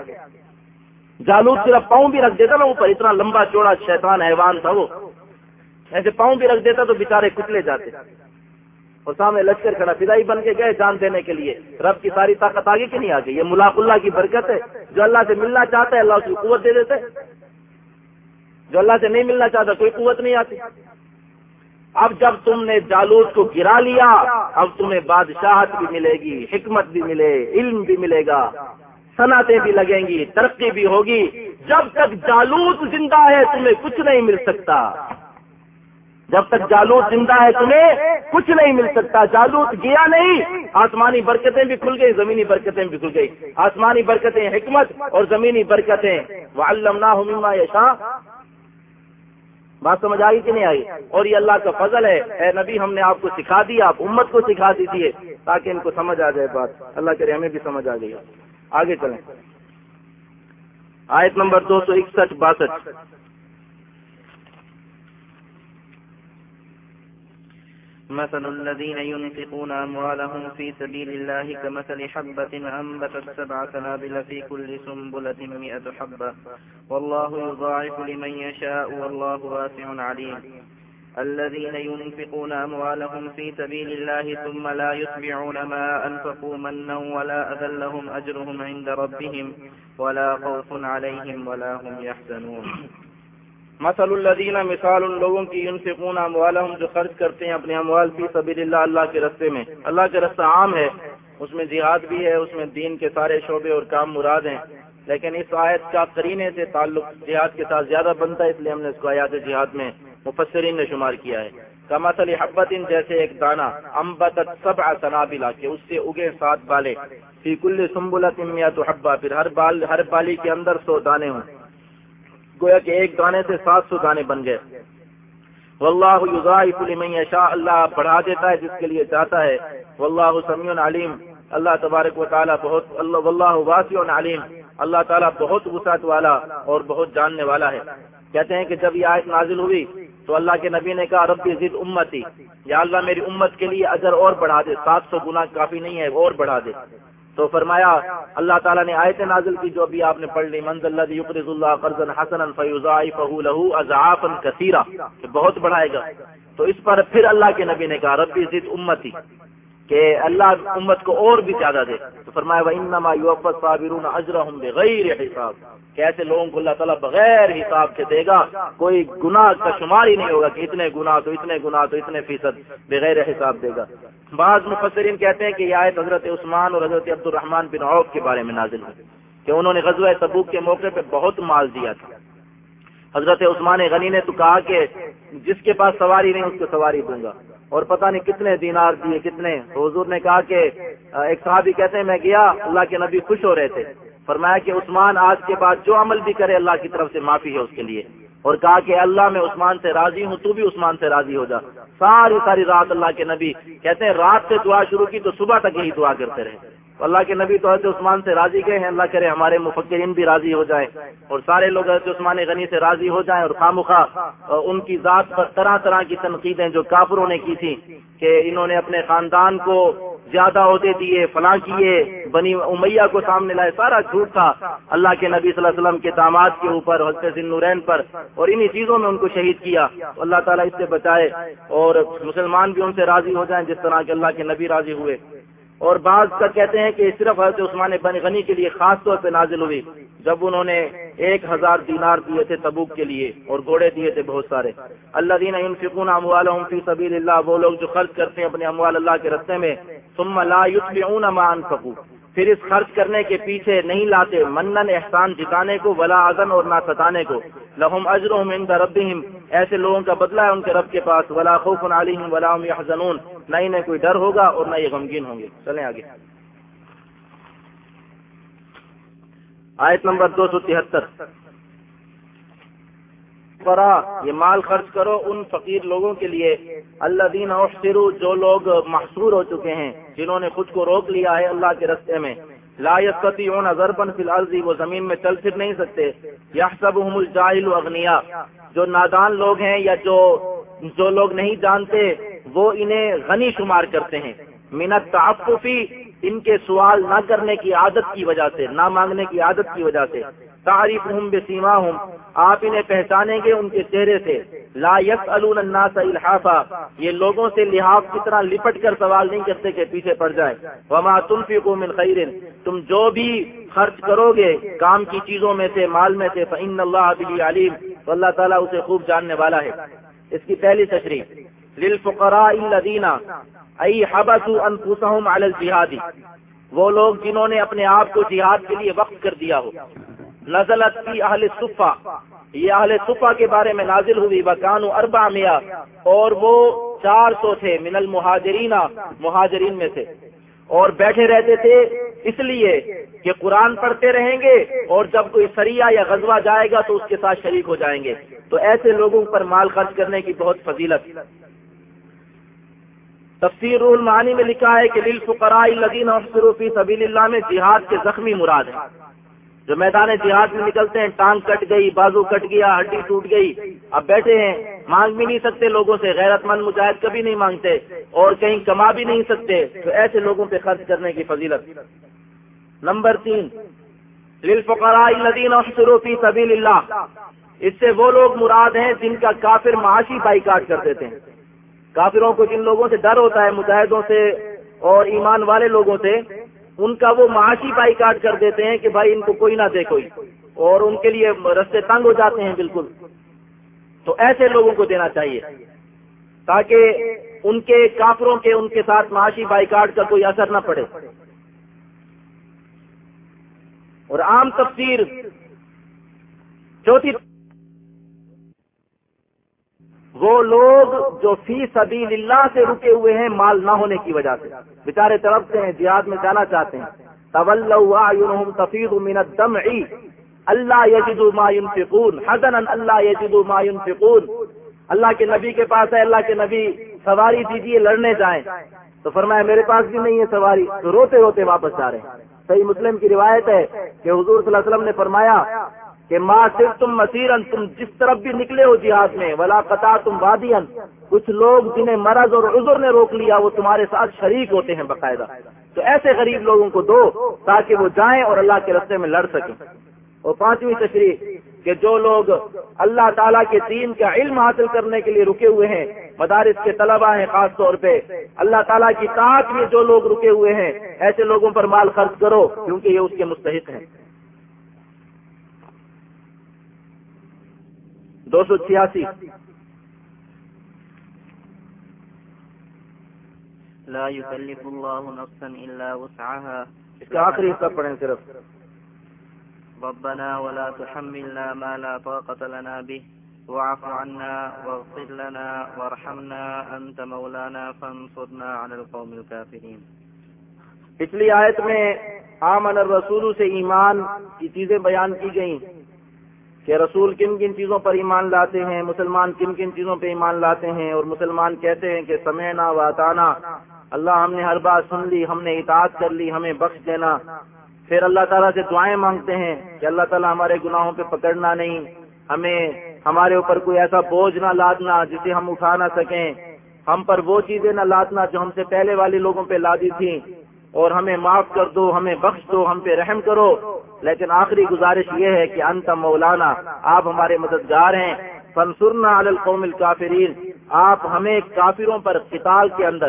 جالود صرف پاؤں بھی رکھ دیتا نا اوپر، اتنا لمبا چوڑا شیطان حیوان تھا وہ۔ ایسے پاؤں بھی رکھ دیتا تو بےچارے کچلے جاتے۔ اور سامنے لشکر کھڑا، فدائی بن کے گئے جان دینے کے لیے۔ رب کی ساری طاقت آگے کی نہیں آگے یہ ملاق اللہ کی برکت ہے۔ جو اللہ سے ملنا چاہتا ہے، اللہ اس کی قوت دے دیتے جو اللہ سے نہیں ملنا چاہتا، کوئی قوت نہیں آتی۔ اب جب تم نے جالوس کو گرا لیا، اب تمہیں بادشاہت بھی ملے گی، حکمت بھی ملے، علم بھی ملے گا۔ صنعتیں بھی لگیں گی، ترقی بھی ہوگی۔ جب تک جالوس زندہ ہے، تمہیں کچھ نہیں مل سکتا۔ جب تک جالوت زندہ ہے تمہیں کچھ نہیں مل سکتا۔ جالوت گیا نہیں، آسمانی برکتیں بھی کھل گئی زمینی برکتیں بھی کھل گئی آسمانی برکتیں حکمت اور زمینی برکتیں۔ وہ اللہ یشا بات سمجھ آئی کہ نہیں آئی؟ اور یہ اللہ کا فضل ہے۔ اے نبی، ہم نے آپ کو سکھا دیا آپ امت کو سکھا دیجیے تاکہ ان کو سمجھ آ جائے بات۔ اللہ کرے ہمیں بھی سمجھ آ گئی۔ آگے چلیں۔ آیت نمبر دو سو اکسٹھ، باسٹھ۔ مثل الذين ينفقون أموالهم في سبيل الله كمثل حبة أنبتت سبع سنابل في كل سنبلة مئة حبة. والله يضاعف لمن يشاء والله واسع عليم. الذين ينفقون أموالهم في سبيل الله ثم لا يتبعون ما أنفقوا منا ولا أذل لهم أجرهم عند ربهم ولا خوف عليهم ولا هم يحزنون. مسل الدین مثال ان لوگوں کی انفقون اموالہم جو خرچ کرتے ہیں اپنے اموال فی سبیل اللہ اللہ کے رستے میں۔ اللہ کے رستہ عام ہے، اس میں جہاد بھی ہے، اس میں دین کے سارے شعبے اور کام مراد ہیں۔ لیکن اس آیت کا کرینے سے تعلق جہاد کے ساتھ زیادہ بنتا ہے، اس لیے ہم نے اس کو آیات جہاد میں مفسرین نے شمار کیا ہے۔ کماسل حبت جیسے ایک دانہ امبت سب سنابلا کے اس سے اگے سات بالے۔ فی کل سمبلت تو حبا پھر ہر بال، ہر بالی کے اندر سو دانے ہوں۔ گویا کہ ایک دانے سے سات سو دانے بن گئے۔ واللہ یضاعف لمن یشاء، اللہ بڑھا دیتا ہے جس کے لیے چاہتا ہے۔ واللہ سمیع علیم، اللہ تبارک و تعالی بہت، اللہ، واللہ واسع علیم، اللہ تعالی بہت وسعت والا اور بہت جاننے والا ہے۔ کہتے ہیں کہ جب یہ آیت نازل ہوئی تو اللہ کے نبی نے کہا، ربی ضد امتی، یا اللہ میری امت کے لیے اجر اور بڑھا دے، سات سو گنا کافی نہیں ہے، اور بڑھا دے۔ تو فرمایا، اللہ تعالیٰ نے آیت نازل کی جو ابھی آپ نے پڑھ لی منز اللہ یقرض اللہ قرض حسن فیضاعفہ له اضعافا کثیرا کہ بہت بڑھائے گا۔ تو اس پر پھر اللہ کے نبی نے کہا، ربی ضد امتی۔ کہ اللہ امت کو اور بھی زیادہ دے۔ تو فرمایا وانما يوفى اجرهم بغیر حساب۔ کہ ایسے لوگوں کو اللہ تعالیٰ بغیر حساب کے دے گا، کوئی گناہ کا شمار ہی نہیں ہوگا کہ اتنے گناہ تو اتنے گناہ تو اتنے فیصد بغیر حساب دے گا۔ بعض مفسرین کہتے ہیں کہ یہ آیت حضرت عثمان اور حضرت عبد الرحمان بن عوف کے بارے میں نازل ہوئی۔ کہ انہوں نے غزوہ تبوک کے موقع پہ بہت مال دیا تھا۔ حضرت عثمان غنی نے تو کہا کہ جس کے پاس سواری نہیں، اس کو سواری دوں گا۔ اور پتہ نہیں کتنے دینار دیے، کتنے۔ حضور نے کہا کہ ایک صحابی کہتے ہیں، میں گیا، اللہ کے نبی خوش ہو رہے تھے۔ فرمایا کہ عثمان آج کے بعد جو عمل بھی کرے، اللہ کی طرف سے معافی ہے اس کے لیے۔ اور کہا کہ، اللہ میں عثمان سے راضی ہوں، تو بھی عثمان سے راضی ہو جا۔ ساری ساری رات اللہ کے نبی کہتے ہیں، رات سے دعا شروع کی تو صبح تک یہی دعا کرتے رہے۔ اللہ کے نبی تو حضرت عثمان سے راضی گئے ہیں، اللہ کرے ہمارے مفکرین بھی راضی ہو جائیں۔ اور سارے لوگ حضرت عثمان غنی سے راضی ہو جائیں اور خواہ ان کی ذات پر طرح طرح کی تنقیدیں جو کافروں نے کی تھی کہ انہوں نے اپنے خاندان کو زیادہ عہدے دیے، فلاں کیے، بنی امیہ کو سامنے لائے، سارا جھوٹ تھا۔ اللہ کے نبی صلی اللہ علیہ وسلم کے داماد کے اوپر، حضرت نورین پر، اور انہی چیزوں میں ان کو شہید کیا۔ تو اللہ تعالیٰ اس سے بچائے اور مسلمان بھی ان سے راضی ہو جائیں جس طرح کے اللہ کے نبی راضی ہوئے۔ اور بعض کا کہتے ہیں کہ صرف حضرت عثمان بن غنی کے لیے خاص طور پہ نازل ہوئی، جب انہوں نے ایک ہزار دینار دیے تھے تبوک کے لیے اور گھوڑے دیے تھے بہت سارے۔ اللہ دین فکون اموال فی سبیل اللہ، وہ لوگ جو خرچ کرتے ہیں اپنے اموال اللہ کے رستے میں، ثم لا یتبعون ما انفقوا۔ پھر اس خرچ کرنے کے پیچھے نہیں لاتے منن احسان جتانے کو، ولا ازن اور نہ ستانے کو۔ لہم اجرہم عند ربہم ایسے لوگوں کا بدلہ ہے ان کے رب کے پاس۔ ولا خوف علیہم ولا هم يحزنون نہ انہیں کوئی ڈر ہوگا اور نہ یہ غمگین ہوں گے۔ چلیں آگے۔ آیت نمبر دو سو تہتر۔ یہ مال خرچ کرو ان فقیر لوگوں کے لیے۔ اللہ دین اور جو لوگ محصور ہو چکے ہیں، جنہوں نے خود کو روک لیا ہے اللہ کے رستے میں۔ لا يستطيعون ضربا في الارض، وہ زمین میں چل پھر نہیں سکتے۔ يحسبهم الجاهل اغنياء جو نادان لوگ ہیں یا جو جو لوگ نہیں جانتے، وہ انہیں غنی شمار کرتے ہیں۔ منت تعففی ان کے سوال نہ کرنے کی عادت کی وجہ سے، نہ مانگنے کی عادت کی وجہ سے۔ تعریف ہوں بے سیما ہوں آپ انہیں پہچانیں گے ان کے چہرے سے۔ لا یس الناس الحافا، یہ لوگوں سے لحاظ کی طرح لپٹ کر سوال نہیں کرتے کہ پیچھے پڑ جائے وما تنفقوا من خیر، تم جو بھی خرچ کرو گے کام کی چیزوں میں سے، مال میں سے، فإن اللہ بلی علیم، تو اللہ تعالیٰ اسے خوب جاننے والا ہے۔ اس کی پہلی تشریح، للفقراء الذين اي حبسوا انفسهم على الجهاد وہ لوگ جنہوں نے اپنے آپ کو جہاد کے لیے وقت کر دیا ہو۔ نزلت کی اہل صفا یہ اہل صفا کے بارے میں نازل ہوئی۔ بکانو اربا میا اور وہ چار سو تھے۔ من المہاجرین۔ مہاجرین میں سے۔ اور بیٹھے رہتے تھے۔ اس لیے کہ قرآن پڑھتے رہیں گے۔ اور جب کوئی سریا یا غزوہ جائے گا تو اس کے ساتھ شریک ہو جائیں گے۔ تو ایسے لوگوں پر مال خرچ کرنے کی بہت فضیلت۔ تفسیر المعانی میں لکھا ہے کہ للفقراء الذين افسروا في اللہ میں جہاد کے زخمی مراد ہے جو میدان جہاد میں نکلتے ہیں، ٹانگ کٹ گئی، بازو کٹ گیا، ہڈی ٹوٹ گئی۔ اب بیٹھے ہیں، مانگ بھی نہیں سکتے لوگوں سے، غیرت مند مجاہد کبھی نہیں مانگتے اور کہیں کما بھی نہیں سکتے۔ تو ایسے لوگوں پہ خرچ کرنے کی فضیلت۔ نمبر تین، للفقراء الذين افسروا في سبيل اللہ۔ اس سے وہ لوگ مراد ہیں جن کا کافر معاشی بائی کاٹ کر دیتے ہیں۔ کافروں کو جن لوگوں سے ڈر ہوتا ہے، مجاہدوں سے اور ایمان والے لوگوں سے ان کا وہ معاشی بائی کاٹ کر دیتے ہیں کہ بھائی ان کو کوئی نہ دے کوئی۔ اور ان کے لیے رستے تنگ ہو جاتے ہیں بالکل۔ تو ایسے لوگوں کو دینا چاہیے۔ تاکہ ان کے کافروں کے ان کے ساتھ معاشی بائی کاٹ کا کوئی اثر نہ پڑے۔ اور عام تفسیر چوتھی وہ لوگ جو فی سبیل اللہ سے رکے ہوئے ہیں، مال نہ ہونے کی وجہ سے۔ بےچارے تڑپتے ہیں، جہاد میں جانا چاہتے ہیں۔ طول تفیق من الدمع۔ اللہ یجد ما ينفقون۔ حزنا اللہ یجد ما ينفقون۔ اللہ کے نبی کے پاس ہے، اللہ کے نبی سواری دیجیے لڑنے جائیں۔ تو فرمایا، میرے پاس بھی نہیں ہے سواری۔ تو روتے روتے واپس جا رہے ہیں۔ صحیح مسلم کی روایت ہے کہ حضور صلی اللہ علیہ وسلم نے فرمایا کہ ماں صرف تم مسیرن، تم جس طرف بھی نکلے ہو جہاد میں، ولا قطع تم وادین کچھ لوگ جنہیں مرض اور عذر نے روک لیا، وہ تمہارے ساتھ شریک ہوتے ہیں باقاعدہ۔ تو ایسے غریب لوگوں کو دو تاکہ وہ جائیں اور اللہ کے رستے میں لڑ سکیں۔ اور پانچویں تشریح، کہ جو لوگ اللہ تعالیٰ کے دین کا علم حاصل کرنے کے لیے رکے ہوئے ہیں، مدارس کے طلبہ ہیں خاص طور پہ، اللہ تعالیٰ کی طاقت میں جو لوگ رکے ہوئے ہیں، ایسے لوگوں پر مال خرچ کرو، کیونکہ یہ اس کے مستحق ہیں۔ دو سو چھیاسی۔ لا يكلف الله نفسا الا وسعها. اس کا آخری حصہ پڑھیں صرف۔ ربنا ولا تحملنا ما لا طاقة لنا به. واعف عنا واغفر لنا وارحمنا انت مولانا فانصرنا على القوم الكافرين. پچھلی آیت میں آمن الرسول سے ایمان کی چیزیں بیان کی گئیں۔ کہ رسول کن کن چیزوں پر ایمان لاتے ہیں، مسلمان کن کن چیزوں پہ ایمان لاتے ہیں اور مسلمان کہتے ہیں کہ سمینا و اتانا اللہ ہم نے ہر بات سن لی، ہم نے اطاعت کر لی، ہمیں بخش دینا۔ پھر اللہ تعالیٰ سے دعائیں مانگتے ہیں کہ اللہ تعالیٰ ہمارے گناہوں پہ پکڑنا نہیں، ہمیں ہمارے اوپر کوئی ایسا بوجھ نہ لادنا جسے ہم اٹھا نہ سکیں۔ ہم پر وہ چیزیں نہ لادنا جو ہم سے پہلے والے لوگوں پہ لادی تھیں۔ اور ہمیں معاف کر دو، ہمیں بخش دو، ہم پہ رحم کرو۔ لیکن آخری گزارش یہ ہے کہ انت مولانا، آپ ہمارے مددگار ہیں۔ فنسرنا علی القوم الکافرین۔ آپ ہمیں کافروں پر قتال کے اندر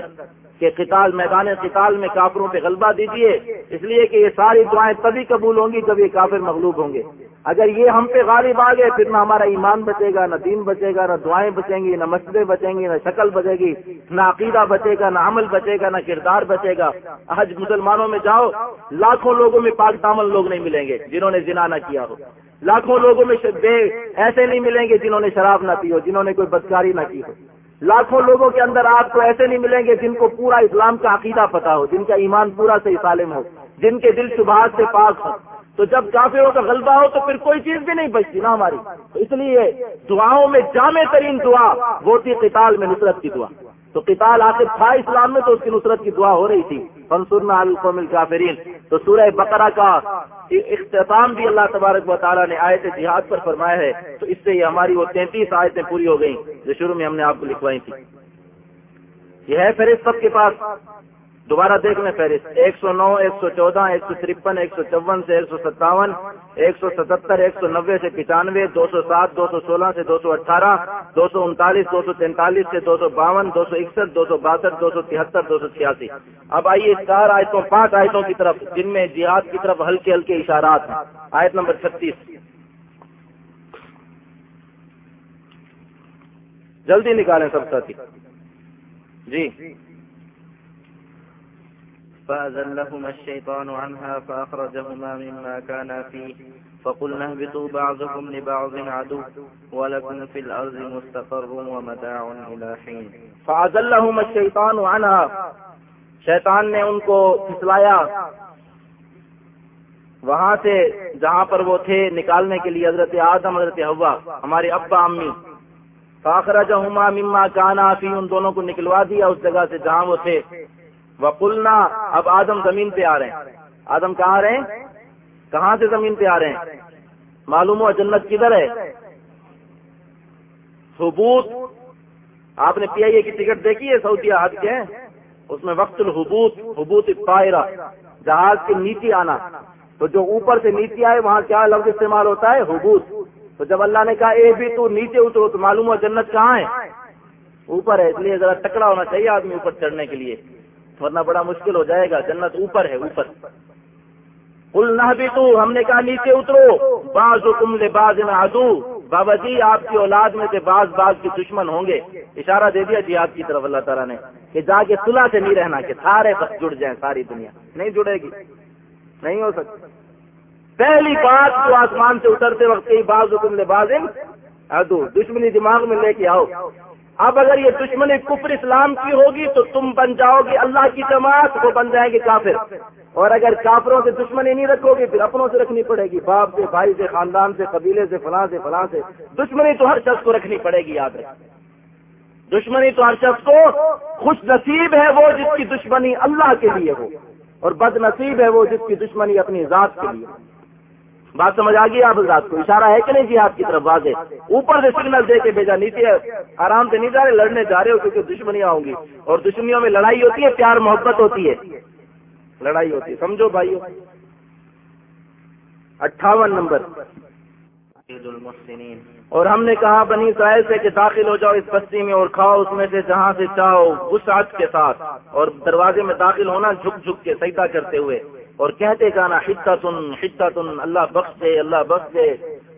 کہ قتال میدان قتال میں کافروں پہ غلبہ دیجیے اس لیے کہ یہ ساری دعائیں تبھی قبول ہوں گی جب یہ کافر مغلوب ہوں گے۔ اگر یہ ہم پہ غالب آ گئے، پھر نہ ہمارا ایمان بچے گا، نہ دین بچے گا، نہ دعائیں بچیں گی، نہ مسجدیں بچیں گی، نہ شکل بچے گی، نہ عقیدہ بچے گا، نہ عمل بچے گا، نہ کردار بچے گا۔ آج مسلمانوں میں جاؤ، لاکھوں لوگوں میں پاک دامن لوگ نہیں ملیں گے جنہوں نے زنا نہ کیا ہو۔ لاکھوں لوگوں میں ایسے نہیں ملیں گے جنہوں نے شراب نہ پی ہو، جنہوں نے کوئی بدکاری نہ کی ہو۔ لاکھوں لوگوں کے اندر آپ کو ایسے نہیں ملیں گے جن کو پورا اسلام کا عقیدہ پتا ہو، جن کا ایمان پورا سے سالم ہو، جن کے دل شبہات سے پاک ہو۔ تو جب کافروں کا غلبہ ہو تو پھر کوئی چیز بھی نہیں بچتی نا ہماری۔ اس لیے دعاؤں میں جامع ترین دعا وہ تھی قتال میں نصرت کی دعا۔ تو قتال آخر تھا اسلام میں تو اس کی نصرت کی دعا ہو رہی تھی۔ فنسرنا القوم الکافرین تو سورہ بقرہ کا اختتام بھی اللہ تبارک و تعالیٰ نے آیت جہاد پر فرمایا ہے۔ تو اس سے یہ ہماری وہ تینتیس آیتیں پوری ہو گئیں۔ جو شروع میں ہم نے آپ کو لکھوائی تھی۔ یہ ہے فہرست سب کے پاس۔ دوبارہ دیکھ لیں فہرست ایک سو نو ایک سو چودہ ایک سو ترپن ایک سو چون سے ایک سو ستاون ایک سو ستہتر ایک سو نبے سے پچانوے دو سو سات دو سو سولہ سے دو سو اٹھارہ دو سو انتالیس دو سو تینتالیس سے دو سو باون دو سو اکسٹھ دو سو باسٹھ دو سو تہتر دو سو چھیاسی اب آئیے چار آیتوں پانچ آیتوں کی طرف جن میں جہاد کی طرف ہلکے ہلکے اشارات ہیں آیت نمبر چھتیس جلدی نکالیں سب ساتھی جی فأزلهما الشيطان عنها فأخرجهما مما كان فيه. فقلنا اهبطوا بعضكم لبعض عدو، ولكم في الأرض مستقر ومتاع إلى حين. فأزلهما الشيطان عنها. شیطان نے ان کو پھسلایا۔ وہاں سے جہاں پر وہ تھے نکالنے کے لیے حضرت آدم، حضرت ہوا ہمارے ابا، امی۔ فاخرا جہما مما کانا فی ان دونوں کو نکلوا دیا اس جگہ سے جہاں وہ تھے۔ وقلنا، اب آدم زمین پہ آ رہے ہیں۔ آدم کہاں رہے ہیں؟ کہاں سے زمین پہ آ رہے ہیں؟ معلوم ہوا جنت کدھر ہے؟ حبوت آپ نے پی آئی اے کی ٹکٹ دیکھی ہے سعودیہ حد کے؟ اس میں وقت الحبوت حبوت پائرہ جہاز کے نیچے آنا۔ تو جو اوپر سے نیچے آئے، وہاں کیا لفظ استعمال ہوتا ہے؟ حبوت تو جب اللہ نے کہا، اے بھی تو نیچے اترو، تو معلوم ہوا جنت کہاں ہے؟ اوپر ہے، اس لیے ذرا ٹکڑا ہونا چاہیے آدمی اوپر چڑھنے کے لیے۔ ورنہ بڑا مشکل ہو جائے گا، جنت اوپر ہے، اوپر۔ کل نہ بھی تو ہم نے کہا نیچے اترو۔ باز حکم لے باز ادو بابا جی آپ کی اولاد میں سے بعض بعض کے دشمن ہوں گے۔ اشارہ دے دیا جی آپ کی طرف، اللہ تعالیٰ نے، کہ جا کے صلح سے نہیں رہنا، کہ سارے بس جڑ جائیں، ساری دنیا۔ نہیں جڑے گی۔ نہیں ہو سکتی۔ پہلی بات جو آسمان سے اترتے وقت کئی بعض حکم لے باز ادو دشمنی دماغ میں لے کے آؤ۔ اب اگر یہ دشمنی کفر اسلام کی ہوگی تو تم بن جاؤ گے اللہ کی جماعت، وہ بن جائیں گے کافر۔ اور اگر کافروں سے دشمنی نہیں رکھو گے، پھر اپنوں سے رکھنی پڑے گی۔ باپ سے، بھائی سے، خاندان سے، قبیلے سے، فلاں سے فلاں سے۔ دشمنی تو ہر شخص کو رکھنی پڑے گی، یاد رکھ دشمنی تو ہر شخص کو خوش نصیب ہے وہ جس کی دشمنی اللہ کے لیے ہو، اور بد نصیب ہے وہ جس کی دشمنی اپنی ذات کے لیے بات سمجھ آ گئی آپ رات کو؟ اشارہ ہے کہ نہیں جی آپ کی طرف واضح؟ اوپر سے سگنل دے کے بھیجا نیچے آرام سے نہیں جا رہے، لڑنے جا رہے ہو کیونکہ دشمنیاں ہوں گی۔ اور دشمنیوں میں لڑائی ہوتی ہے، پیار، محبت ہوتی ہے۔ لڑائی ہوتی ہے۔ سمجھو بھائیو۔ اٹھاون نمبر۔ اور ہم نے کہا، بنی اسرائیل سے کہ داخل ہو جاؤ اس بستی میں اور کھاؤ اس میں سے جہاں سے چاہو، وسعت کے ساتھ۔ اور دروازے میں داخل ہونا جھک جھک کے سیدا کرتے ہوئے۔ اور کہتے جانا حصہ تن اللہ بخش دے، اللہ بخش دے۔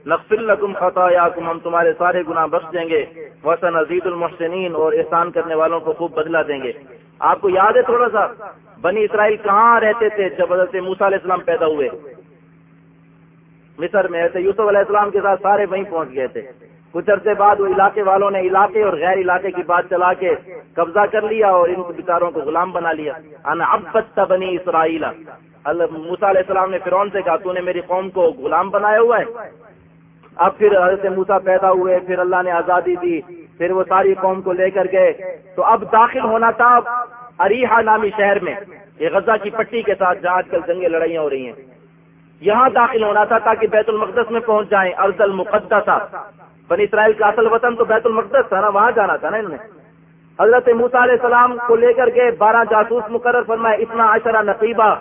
نقفل لکم خطا یا ہم تمہارے سارے گناہ بخش دیں گے۔ وسن عزیز المحسنین اور احسان کرنے والوں کو خوب بدلا دیں گے۔ آپ کو یاد ہے تھوڑا سا، بنی اسرائیل کہاں رہتے تھے جب حضرت موسا علیہ السلام پیدا ہوئے؟ مصر میں ایسے یوسف علیہ السلام کے ساتھ سارے وہیں پہنچ گئے تھے۔ کچھ عرصے بعد وہ علاقے والوں نے علاقے اور غیر علاقے کی بات چلا کے قبضہ کر لیا اور ان بیچاروں کو غلام بنا لیا۔ ان اب بنی اسرائیل۔ موسا علیہ السلام نے فرعون سے کہا تو نے میری قوم کو غلام بنایا ہوا ہے. اب پھر حضرت موسا پیدا ہوئے، پھر اللہ نے آزادی دی، پھر وہ ساری قوم کو لے کر گئے۔ تو اب داخل ہونا تھا اریحا نامی شہر میں۔ یہ غزہ کی پٹی کے ساتھ جہاں آج کل جنگیں لڑائیاں ہو رہی ہیں۔ یہاں داخل ہونا تھا تاکہ بیت المقدس میں پہنچ جائیں۔ ارض المقدس تھا بنی اسرائیل کا اصل وطن تو بیت المقدس تھا نا، وہاں جانا تھا نا انہوں نے۔ حضرت موسا علیہ السلام کو لے کر کے بارہ جاسوس مقرر فرمائے اتنا عشرہ نقیبہ۔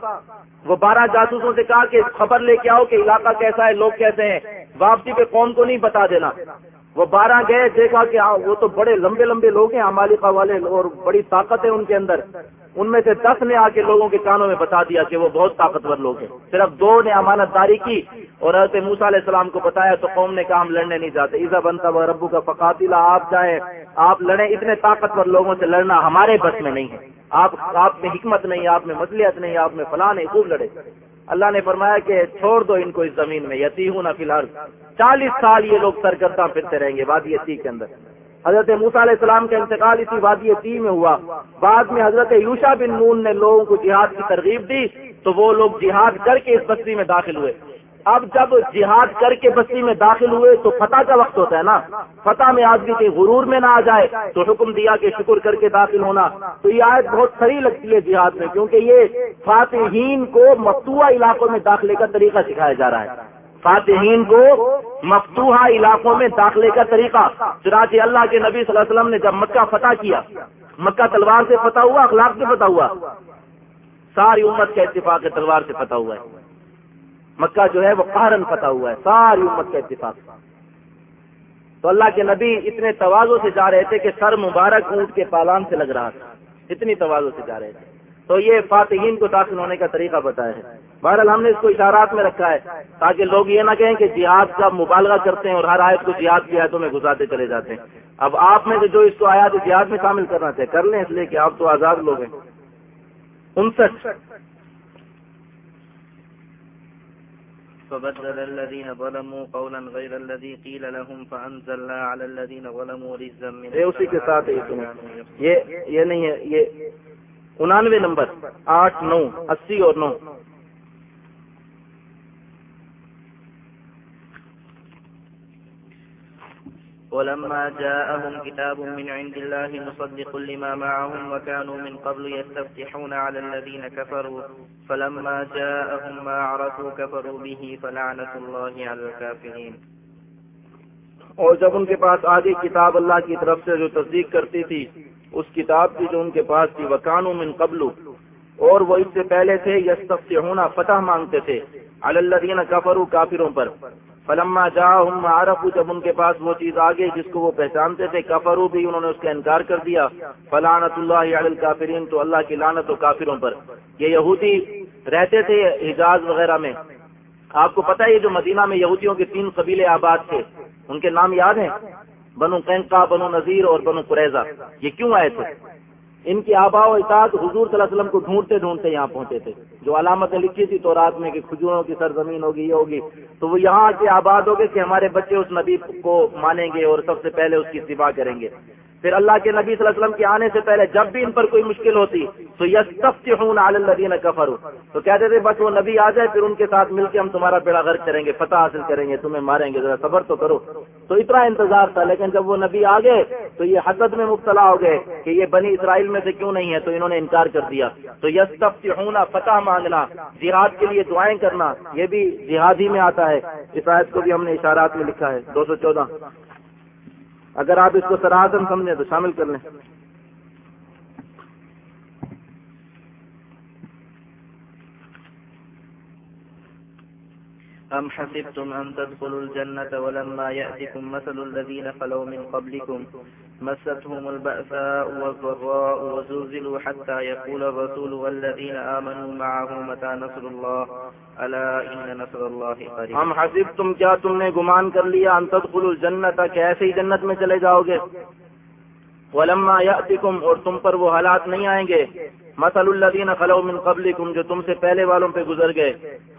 وہ بارہ جاسوسوں سے کہا کہ خبر لے کے آؤ کہ علاقہ کیسا ہے، لوگ کیسے ہیں۔ واپسی پہ قوم کو نہیں بتا دینا۔ وہ بارہ گئے، دیکھا کہ وہ تو بڑے لمبے لمبے لوگ ہیں امالکا والے اور بڑی طاقت ہے ان کے اندر۔ ان میں سے دس نے آ کے لوگوں کے کانوں میں بتا دیا کہ وہ بہت طاقتور لوگ ہیں۔ صرف دو نے امانت داری کی اور حضرت موسا علیہ السلام کو بتایا تو قوم نے کہا، ہم لڑنے نہیں جاتے۔ ایزا بنتا وہ ربو کا فقاتلا، آپ جائیں، آپ لڑیں۔ اتنے طاقتور لوگوں سے لڑنا ہمارے بس میں نہیں ہے۔ آپ آپ میں حکمت نہیں، آپ میں مصلیت نہیں، آپ میں فلاں نہیں، خوب لڑے اللہ نے فرمایا کہ چھوڑ دو ان کو اس زمین میں یتی ہوں نہ فی الحال چالیس سال یہ لوگ سرگردہ پھرتے رہیں گے وادی یتی کے اندر۔ حضرت موسیٰ علیہ السلام کا انتقال اسی وادی تی میں ہوا۔ بعد میں حضرت یوشا بن نون نے لوگوں کو جہاد کی ترغیب دی تو وہ لوگ جہاد کر کے اس بستی میں داخل ہوئے۔ اب جب جہاد کر کے بستی میں داخل ہوئے تو فتح کا وقت ہوتا ہے نا۔ فتح میں آدمی کے غرور میں نہ آ جائے تو حکم دیا کہ شکر کر کے داخل ہونا۔ تو یہ آیت بہت سری لگتی ہے جہاد میں کیونکہ یہ فاتحین کو مفتوح علاقوں میں داخلے کا طریقہ سکھایا جا رہا ہے۔ فاتحین کو مفتوحہ علاقوں میں داخلے کا طریقہ۔ چنانچہ اللہ کے نبی صلی اللہ علیہ وسلم نے جب مکہ فتح کیا، مکہ تلوار سے فتح ہوا، اخلاق سے فتح ہوا۔ ساری امت کا اتفاق ہے تلوار سے فتح ہوا ہے۔ مکہ جو ہے وہ قہرن فتح ہوا ہے، ساری امت کا اتفاق۔ تو اللہ کے نبی اتنے توازوں سے جا رہے تھے کہ سر مبارک اونٹ کے پالان سے لگ رہا تھا۔ اتنی توازوں سے جا رہے تھے۔ تو یہ فاتحین کو داخل ہونے کا طریقہ بتایا ہے۔ بہرحال ہم نے اس کو اشارات میں رکھا ہے تاکہ لوگ یہ نہ کہیں کہ جہاد کا مبالغہ کرتے ہیں اور ہر آیت کو جہاد کی آیتوں میں گزارتے چلے جاتے ہیں۔ اب آپ میں سے جو اس کو آیات جہاد میں شامل کرنا چاہے، کر لیں اس لیے کہ آپ تو آزاد لوگ ہیں۔ انسٹھ فبدل الذين ظلموا قولا غير الذي قيل لهم فانزلنا على الذين ظلموا رزا من یہ اسی کے ساتھ یہ یہ نہیں ہے، یہ انانوے نمبر، آٹھ، نو، اسی اور 9 ولما جاءهم كتاب من عند الله مصدق لما معهم وكانوا من قبل يستفتحون على الذين كفروا، فلما جاءهم ما عرفوا كفروا به، فلعنة الله على الكافرين. اور جب ان کے پاس آگے کتاب اللہ کی طرف سے جو تصدیق کرتی تھی، اس کتاب کی جو ان کے پاس تھی وکانو من قبل، اور وہ اس سے پہلے تھے، یستفتحون، فتح مانگتے تھے، علی الذین کفروا، کافروں پر۔ فلما جا ہم جب ان کے پاس وہ چیز آگے جس کو وہ پہچانتے تھے کفرو بھی انہوں نے اس کا انکار کر دیا۔ فلانت اللہ علی الکافرین، تو اللہ کی لانت و کافروں پر۔ یہ یہودی رہتے تھے حجاز وغیرہ میں۔ آپ کو پتا ہے جو مدینہ میں یہودیوں کے تین قبیلے آباد تھے، ان کے نام یاد ہیں؟ بنو قینقا بنو نذیر اور بنو قریضہ یہ کیوں آئے تھے؟ ان کی آبا و اطاعت حضور صلی اللہ علیہ وسلم کو ڈھونڈتے ڈھونڈتے یہاں پہنچے تھے۔ جو علامتیں لکھی تھی تو رات میں کہ کھجوروں کی سرزمین ہوگی، یہ ہوگی۔ تو وہ یہاں کے آباد ہو گئے کہ ہمارے بچے اس نبی کو مانیں گے اور سب سے پہلے اس کی سفا کریں گے۔ پھر اللہ کے نبی صلی اللہ علیہ وسلم کے آنے سے پہلے جب بھی ان پر کوئی مشکل ہوتی، تو یس سب ہوں الدین کفر تو کہتے تھے، بس وہ نبی آ جائے، پھر ان کے ساتھ مل کے ہم تمہارا بیڑا غرق کریں گے، فتح حاصل کریں گے، تمہیں ماریں گے، ذرا صبر تو کرو۔ تو اتنا انتظار تھا، لیکن جب وہ نبی آ گئے، تو یہ حسد میں مبتلا ہو گئے کہ یہ بنی اسرائیل میں سے کیوں نہیں ہے، تو انہوں نے انکار کر دیا۔ تو یس سب ہونا فتح مانگنا، جہاد کے لیے دعائیں کرنا، یہ بھی جہاد ہی میں آتا ہے۔ اس آیت کو بھی ہم نے اشارات میں لکھا ہے، دو سو چودہ۔ اگر آپ اس کو سراہدن سمجھیں تو شامل کر لیں۔ أم حسبتم أن تدخلوا الجنة ولما يأتكم مثل الذين خلوا من قبلكم مستهم البأساء والضراء وزلزلوا حتى يقول الرسول والذين آمنوا معه متى نصر الله ألا إن نصر الله قريب ہم حسبتم کیا تم نے گمان کر لیا ان تدخلوا الجنة کہ ایسے ہی جنت میں چلے جاؤ گے؟ ولما يأتكم اور تم پر وہ حالات نہیں آئیں گے۔ مسل الدین خلو من قبلکم، جو تم سے پہلے والوں پہ گزر گئے.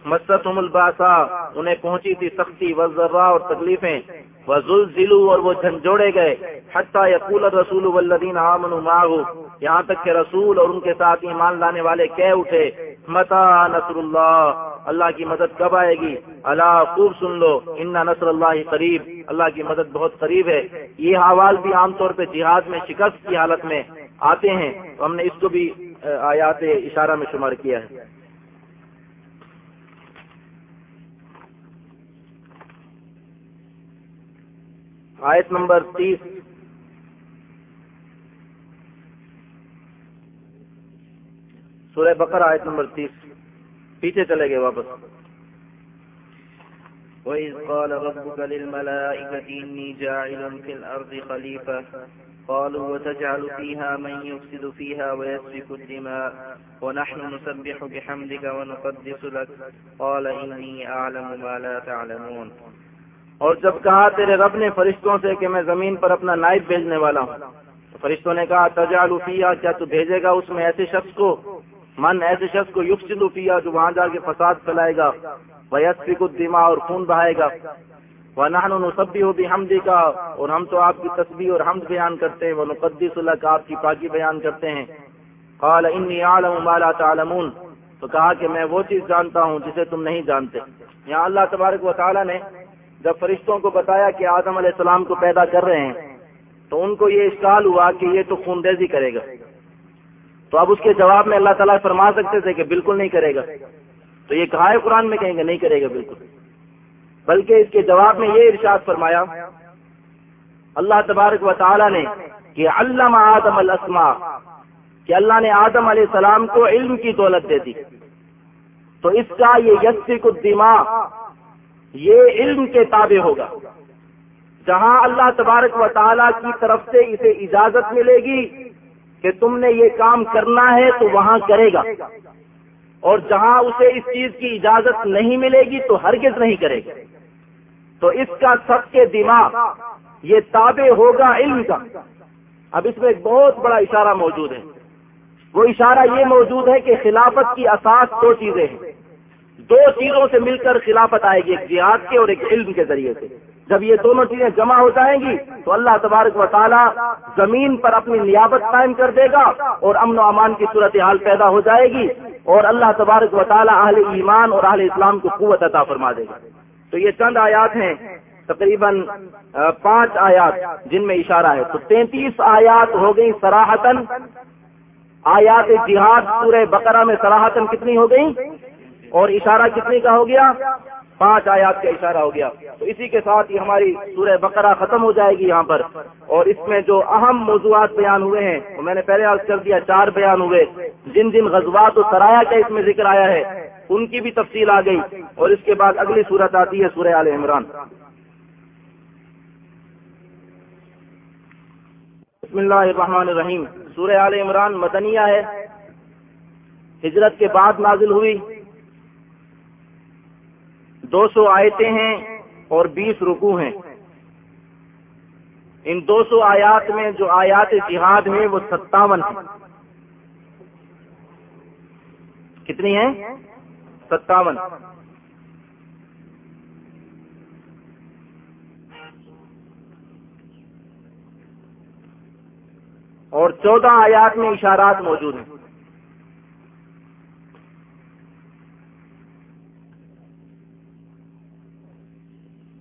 مستم الباسا، انہیں پہنچی تھی سختی وزرا اور تکلیفیں. وزلزلوا، اور وہ جھنجھوڑے گئے. حتى يقول الرسول والذین آمنوا معه، یہاں تک کہ رسول اور ان کے ساتھ ایمان لانے والے کہہ اٹھے متا نصر اللہ؟ اللہ کی مدد کب آئے گی؟ اللہ خوب سن لو، ان نصر اللہ قریب. اللہ کی مدد بہت قریب ہے. یہ حوال بھی عام طور پہ جہاد میں، شکست کی حالت میں آتے ہیں. تو ہم نے اس کو بھی آیات اشارہ میں شمار کیا ہے۔ آیت نمبر تیس۔ سورہ بقر آیت نمبر تیس۔ پیچھے چلے گئے واپس۔ وَإِذْ قَالَ رَبُّكَ لِلْمَلَائِكَةِ إِنِّي جَاعِلٌ فِي الْأَرْضِ خَلِيفَةً قالوا وتجعل فيها من يفسد فيها ويسفك الدماء ونحن نسبح بحمدك ونقدس لك. قال إني أعلم ما لا تعلمون. اور جب کہا تیرے رب نے فرشتوں سے کہ میں زمین پر اپنا نائب بھیجنے والا ہوں فرشتوں نے کہا، تجعل فیہا کیا تو بھیجے گا اس میں ایسے شخص کو؟ من ایسے شخص کو یفسد فیہا جو وہاں جا کے فساد پھیلائے گا، ویسفک الدماء اور خون بہائے گا۔ ونحن نصبح بحمدك اور ہم تو آپ کی تسبیح اور حمد بیان کرتے ہیں، ونقدس لك آپ کی پاکی بیان کرتے ہیں۔ قال انی اعلم ما لا تعلمون۔ تو کہا کہ میں وہ چیز جانتا ہوں جسے تم نہیں جانتے۔ یہاں اللہ تبارک و تعالی نے جب فرشتوں کو بتایا کہ آدم علیہ السلام کو پیدا کر رہے ہیں، تو ان کو یہ اشکال ہوا کہ یہ تو خون ریزی کرے گا۔ تو اب اس کے جواب میں اللہ تعالیٰ فرما سکتے تھے کہ بالکل نہیں کرے گا۔ تو یہ کہا ہے قرآن میں کہیں گے نہیں کرے گا بالکل۔ بلکہ اس کے جواب میں یہ ارشاد فرمایا، اللہ تبارک و تعالی نے کہ علم آدم الاسماء، کہ اللہ نے آدم علیہ السلام کو علم کی دولت دے دی۔ تو اس کا یہ یسی کو یہ علم کے تابع ہوگا۔ جہاں اللہ تبارک و تعالی کی طرف سے اسے اجازت ملے گی کہ تم نے یہ کام کرنا ہے تو وہاں کرے گا۔ اور جہاں اسے اس چیز کی اجازت نہیں ملے گی تو ہرگز نہیں کرے گا۔ تو اس کا سب کے دماغ یہ تابع ہوگا علم کا۔ اب اس میں ایک بہت بڑا اشارہ موجود ہے۔ وہ اشارہ یہ موجود ہے کہ خلافت کی اساس دو چیزیں ہیں۔ دو چیزوں سے مل کر خلافت آئے گی، ایک جہاد کے اور ایک علم کے ذریعے سے۔ جب یہ دونوں چیزیں جمع ہو جائیں گی تو اللہ تبارک و تعالی زمین پر اپنی نیابت قائم کر دے گا اور امن و امان کی صورت حال پیدا ہو جائے گی اور اللہ تبارک و تعالی اہل ایمان اور اہل اسلام کو قوت عطا فرما دے گا۔ تو یہ چند آیات ہیں، تقریباً پانچ آیات جن میں اشارہ ہے۔ تو تینتیس آیات ہو گئی سراہتن آیات جہاد پورے بقرہ میں سراہتن کتنی ہو گئی اور اشارہ کتنی کا ہو گیا؟ پانچ آیات کا اشارہ ہو گیا۔ تو اسی کے ساتھ ہی ہماری سورہ بقرہ ختم ہو جائے گی یہاں پر۔ اور اس میں جو اہم موضوعات بیان ہوئے ہیں، وہ میں نے پہلے عرض کر دیا، چار بیان ہوئے۔ جن جن غزوات و سرایا کا اس میں ذکر آیا ہے ان کی بھی تفصیل آ گئی اور اس کے بعد اگلی صورت آتی ہے سورہ عال عمران۔ بسم اللہ الرحمن الرحیم۔ سورہ عال عمران مدنیہ ہے۔ ہجرت کے بعد نازل ہوئی۔ دو سو آیتیں ہیں اور بیس رکو ہیں۔ ان دو سو آیات میں جو آیات جہاد ہیں وہ ستاون ہیں۔ کتنی ہیں؟ ستاون۔ اور چودہ آیات میں اشارات موجود ہیں۔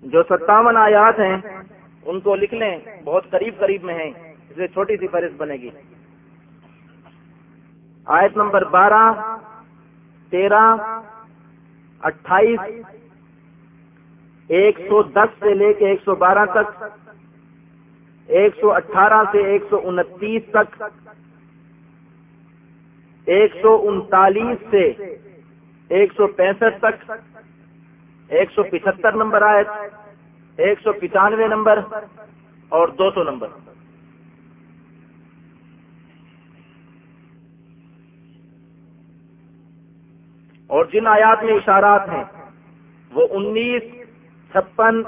جو ستاون آیات ہیں، ان کو لکھ لیں، بہت قریب قریب میں ہیں، اس سے چھوٹی سی فہرست بنے گی۔ آیت نمبر بارہ، تیرہ اٹھائیس، ایک سو دس سے لے کے ایک سو بارہ تک، ایک سو اٹھارہ سے ایک سو انتیس تک، ایک سو انتالیس سے ایک سو پینسٹھ تک، ایک سو پچہتر نمبر آئے ایک سو پچانوے نمبر اور دو سو نمبر۔ اور جن آیات میں اشارات ہیں، وہ انیس، چھپن،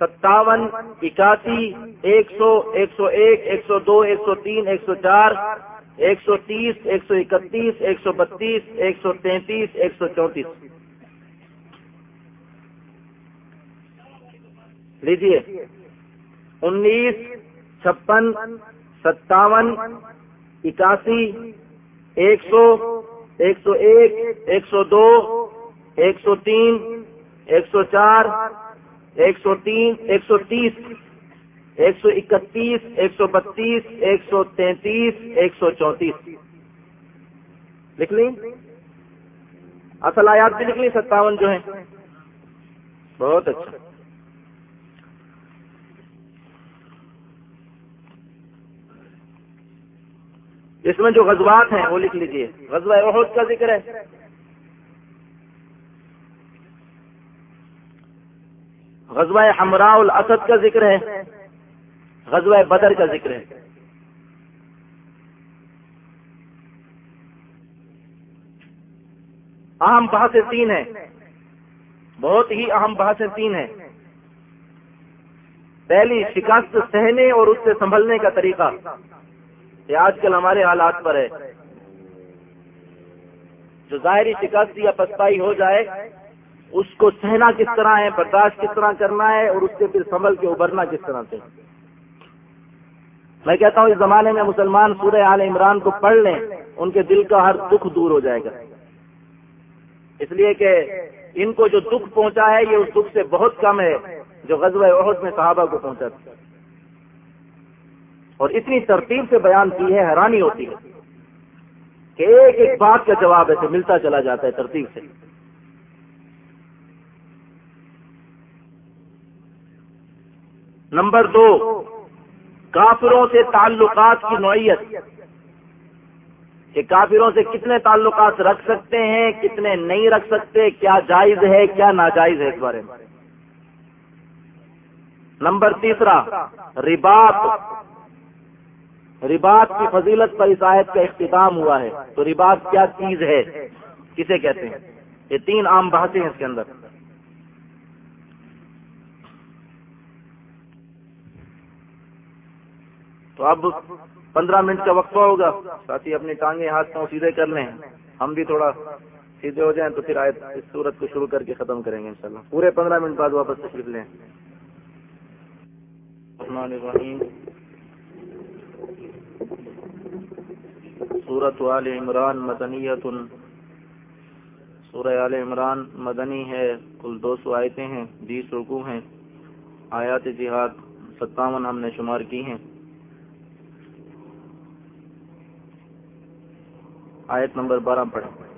ستاون، اکاسی، ایک سو ایک سو ایک ایک سو دو، ایک سو تین، ایک سو چار، ایک سو تیس، ایک سو اکتیس، ایک سو بتیس، ایک سو تینتیس، ایک سو چونتیس۔ لیجیے انیس، چھپن، ستاون، اکاسی، ایک سو ایک سو ایک ایک سو دو ایک سو تین ایک سو چار ایک سو تین ایک سو تیس ایک سو اکتیس ایک سو بتیس ایک سو تینتیس ایک سو چونتیس لکھ لی اصل آیات بھی لکھ لی ستاون جو ہیں بہت اچھا اس میں جو غزوات ہیں وہ لکھ لیجیے۔ غزوہ عہد کا ذکر ہے۔ غزوہ حمراء الاسد کا ذکر ہے۔ غزوہ بدر کا ذکر ہے۔ اہم بحث تین ہیں۔ بہت ہی اہم بحث تین ہیں۔ پہلی شکست سہنے اور اس سے سنبھلنے کا طریقہ۔ یہ آج کل ہمارے حالات پر ہے۔ جو ظاہری شکست یا پسپائی ہو جائے، اس کو سہنا کس طرح ہے، برداشت کس طرح کرنا ہے، اور اس سے پھر سنبھل کے ابھرنا کس طرح سے۔ میں کہتا ہوں، اس زمانے میں مسلمان سورہ عال عمران کو پڑھ لیں، ان کے دل کا ہر دکھ دور ہو جائے گا۔ اس لیے کہ ان کو جو دکھ پہنچا ہے، یہ اس دکھ سے بہت کم ہے جو غزوہ عہد میں صحابہ کو پہنچا تھا۔ اور اتنی ترتیب سے بیان کی ہے، حیرانی ہوتی ہے کہ ایک ایک بات کا جواب ایسے ملتا چلا جاتا ہے ترتیب سے۔ نمبر دو، کافروں سے تعلقات کی نوعیت۔ کہ کافروں سے کتنے تعلقات رکھ سکتے ہیں، کتنے نہیں رکھ سکتے، کیا جائز ہے، کیا ناجائز ہے اس بارے میں۔ نمبر تیسرا، رباط۔ رباط کی فضیلت پر اس آیت کا اختتام ہوا ہے۔ تو رباط کیا چیز ہے؟ کسے کہتے ہیں؟ یہ تین عام بحثیں ہیں اس کے اندر۔ تو اب پندرہ منٹ کا وقفہ ہوگا۔ ساتھی، اپنی ٹانگیں ہاتھ پاؤں سیدھے کر لیں۔ ہم بھی تھوڑا سیدھے ہو جائیں تو پھر آئے اس صورت کو شروع کر کے ختم کریں گے انشاءاللہ۔ پورے پندرہ منٹ بعد واپس تشریف لیں۔ الرحمن الرحیم۔ سورت آل عمران مدنیت۔ سورہ آل عمران مدنی ہے، کل دو سو آیتیں ہیں، بیس رکو ہیں۔ آیات جہاد ستاون ہم نے شمار کی ہیں۔ آیت نمبر بارہ پڑھیں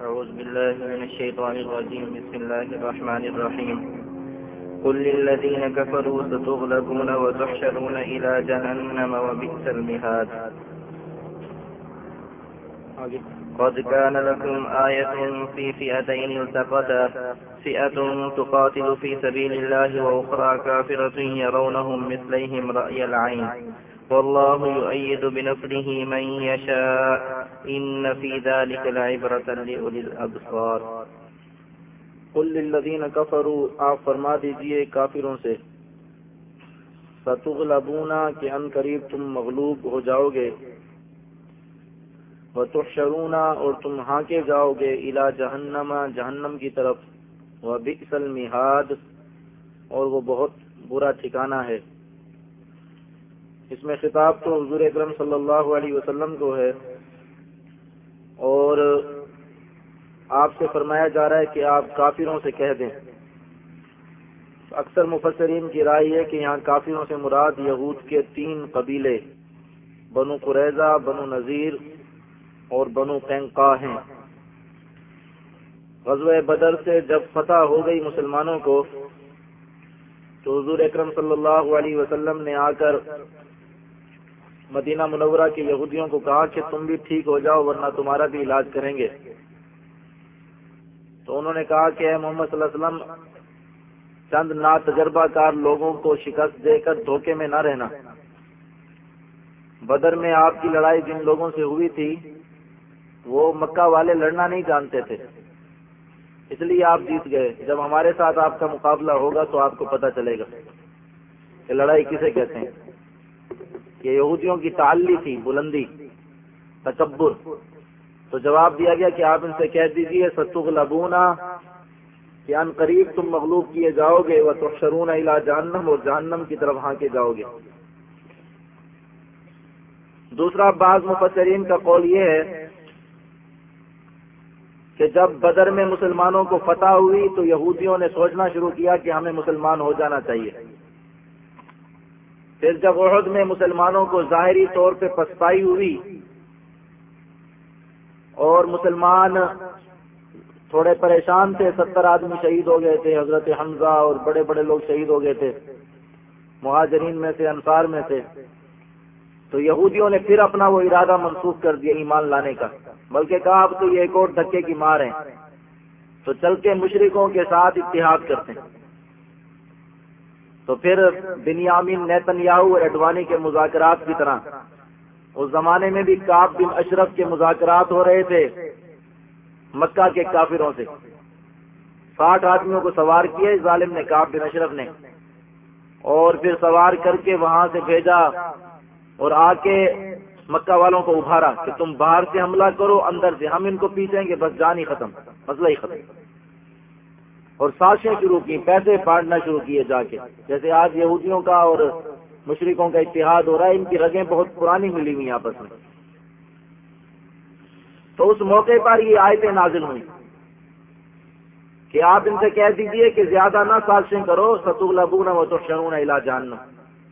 أعوذ بالله من الشيطان الرجيم بسم الله الرحمن الرحيم قل للذين كفروا ستغلبون وتحشرون إلى جهنم وبئس المهاد. قد كان لكم آية في فئتين التقتا فئة تقاتل في سبيل الله وأخرى كافرة يرونهم مثليهم رأي العين. والله يؤيد بنصره من يشاء إن في ذلك لعبرة لأولي الأبصار. قل للذین کفروا آپ فرما دیجیے کافروں سے ستغلبونا کہ ان قریب تم مغلوب ہو جاؤ گے وتحشرونا اور تم ہانکے جاؤ گے الى جہنم جہنم کی طرف، وبئس المہاد اور وہ بہت برا ٹھکانہ ہے۔ اس میں خطاب تو حضور اکرم صلی اللہ علیہ وسلم کو ہے، اور آپ سے فرمایا جا رہا ہے کہ آپ کافروں سے کہہ دیں۔ اکثر مفسرین کی رائے ہے کہ یہاں کافروں سے مراد یہود کے تین قبیلے بنو قریضہ بنو نذیر اور بنو قینقا ہیں۔ غزوہ بدر سے جب فتح ہو گئی مسلمانوں کو، تو حضور اکرم صلی اللہ علیہ وسلم نے آ کر مدینہ منورہ کے یہودیوں کو کہا کہ تم بھی ٹھیک ہو جاؤ، ورنہ تمہارا بھی علاج کریں گے۔ تو انہوں نے کہا کہ اے محمد صلی اللہ علیہ وسلم، چند نا تجربہ کار لوگوں کو شکست دے کر دھوکے میں نہ رہنا۔ بدر میں آپ کی لڑائی جن لوگوں سے ہوئی تھی، وہ مکہ والے لڑنا نہیں جانتے تھے۔ اس لیے آپ جیت گئے۔ جب ہمارے ساتھ آپ کا مقابلہ ہوگا تو آپ کو پتہ چلے گا کہ لڑائی کسے کہتے ہیں۔ کہ یہودیوں کی تعلی تھی، بلندی، تکبر۔ تو جواب دیا گیا کہ آپ ان سے کہہ دیجیے ستوغ لبونا کہ ان قریب تم مغلوب کیے جاؤ گے وہ تحشرون الا جہنم اور جہنم کی طرف ہاں کے جاؤ گے دوسرا، بعض مفسرین کا قول یہ ہے کہ جب بدر میں مسلمانوں کو فتح ہوئی تو یہودیوں نے سوچنا شروع کیا کہ ہمیں مسلمان ہو جانا چاہیے۔ پھر جب عہد میں مسلمانوں کو ظاہری طور پہ پسپائی ہوئی اور مسلمان تھوڑے پریشان تھے، ستر آدمی شہید ہو گئے تھے، حضرت حمزہ اور بڑے بڑے لوگ شہید ہو گئے تھے، مہاجرین میں سے، انصار میں سے۔ تو یہودیوں نے پھر اپنا وہ ارادہ منسوخ کر دیا ایمان لانے کا، بلکہ کہا، اب تو یہ ایک اور دھکے کی مار ہے تو چل کے مشرقوں کے ساتھ اتحاد کرتے ہیں۔ تو پھر بنیامین نیتن اور اڈوانی کے مذاکرات کی طرح اس زمانے میں بھی کاب بن اشرف کے مذاکرات ہو رہے تھے، مکہ کے کافروں سے۔ ساٹھ آدمیوں کو سوار کیا ظالم نے کاب بن اشرف نے۔ اور پھر سوار کر کے وہاں سے بھیجا اور آ کے مکہ والوں کو ابھارا کہ تم باہر سے حملہ کرو، اندر سے۔ ہم ان کو پیچھیں گے، بس جان ہی ختم، مسئلہ ہی ختم۔ اور سازشیں شروع کی، پیسے پاڑنا شروع کیے جا کے۔ جیسے آج یہودیوں کا اور مشرقوں کا اتحاد ہو رہا ہے، ان کی رگیں بہت پرانی ملی ہوئی آپس میں۔ تو اس موقع پر یہ آیتیں نازل ہوئی کہ آپ ان سے کہہ دیجیے کہ زیادہ نہ سازشیں کرو ستو لبونا وہ تو شرون علا جاننا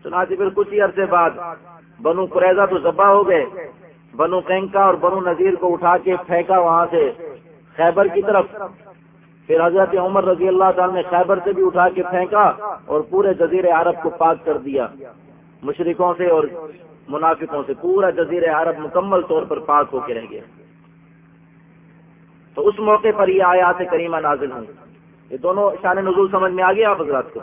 چنانچہ پھر کچھ ہی عرصے بعد بنو قریضہ تو ذبح ہو گئے۔ بنو کینکا اور بنو نذیر کو اٹھا کے پھینکا وہاں سے خیبر کی طرف۔ پھر حضرت عمر رضی اللہ تعالی نے خیبر سے بھی اٹھا کے پھینکا اور پورے جزیر عرب کو پاک کر دیا۔ مشرقوں سے اور منافقوں سے پورا جزیر عرب مکمل طور پر پاک ہو کے رہ گیا۔ تو اس موقع پر یہ آیات کریمہ نازل ہوئی یہ دونوں شان نزول سمجھ میں آ گیا آپ حضرات کو۔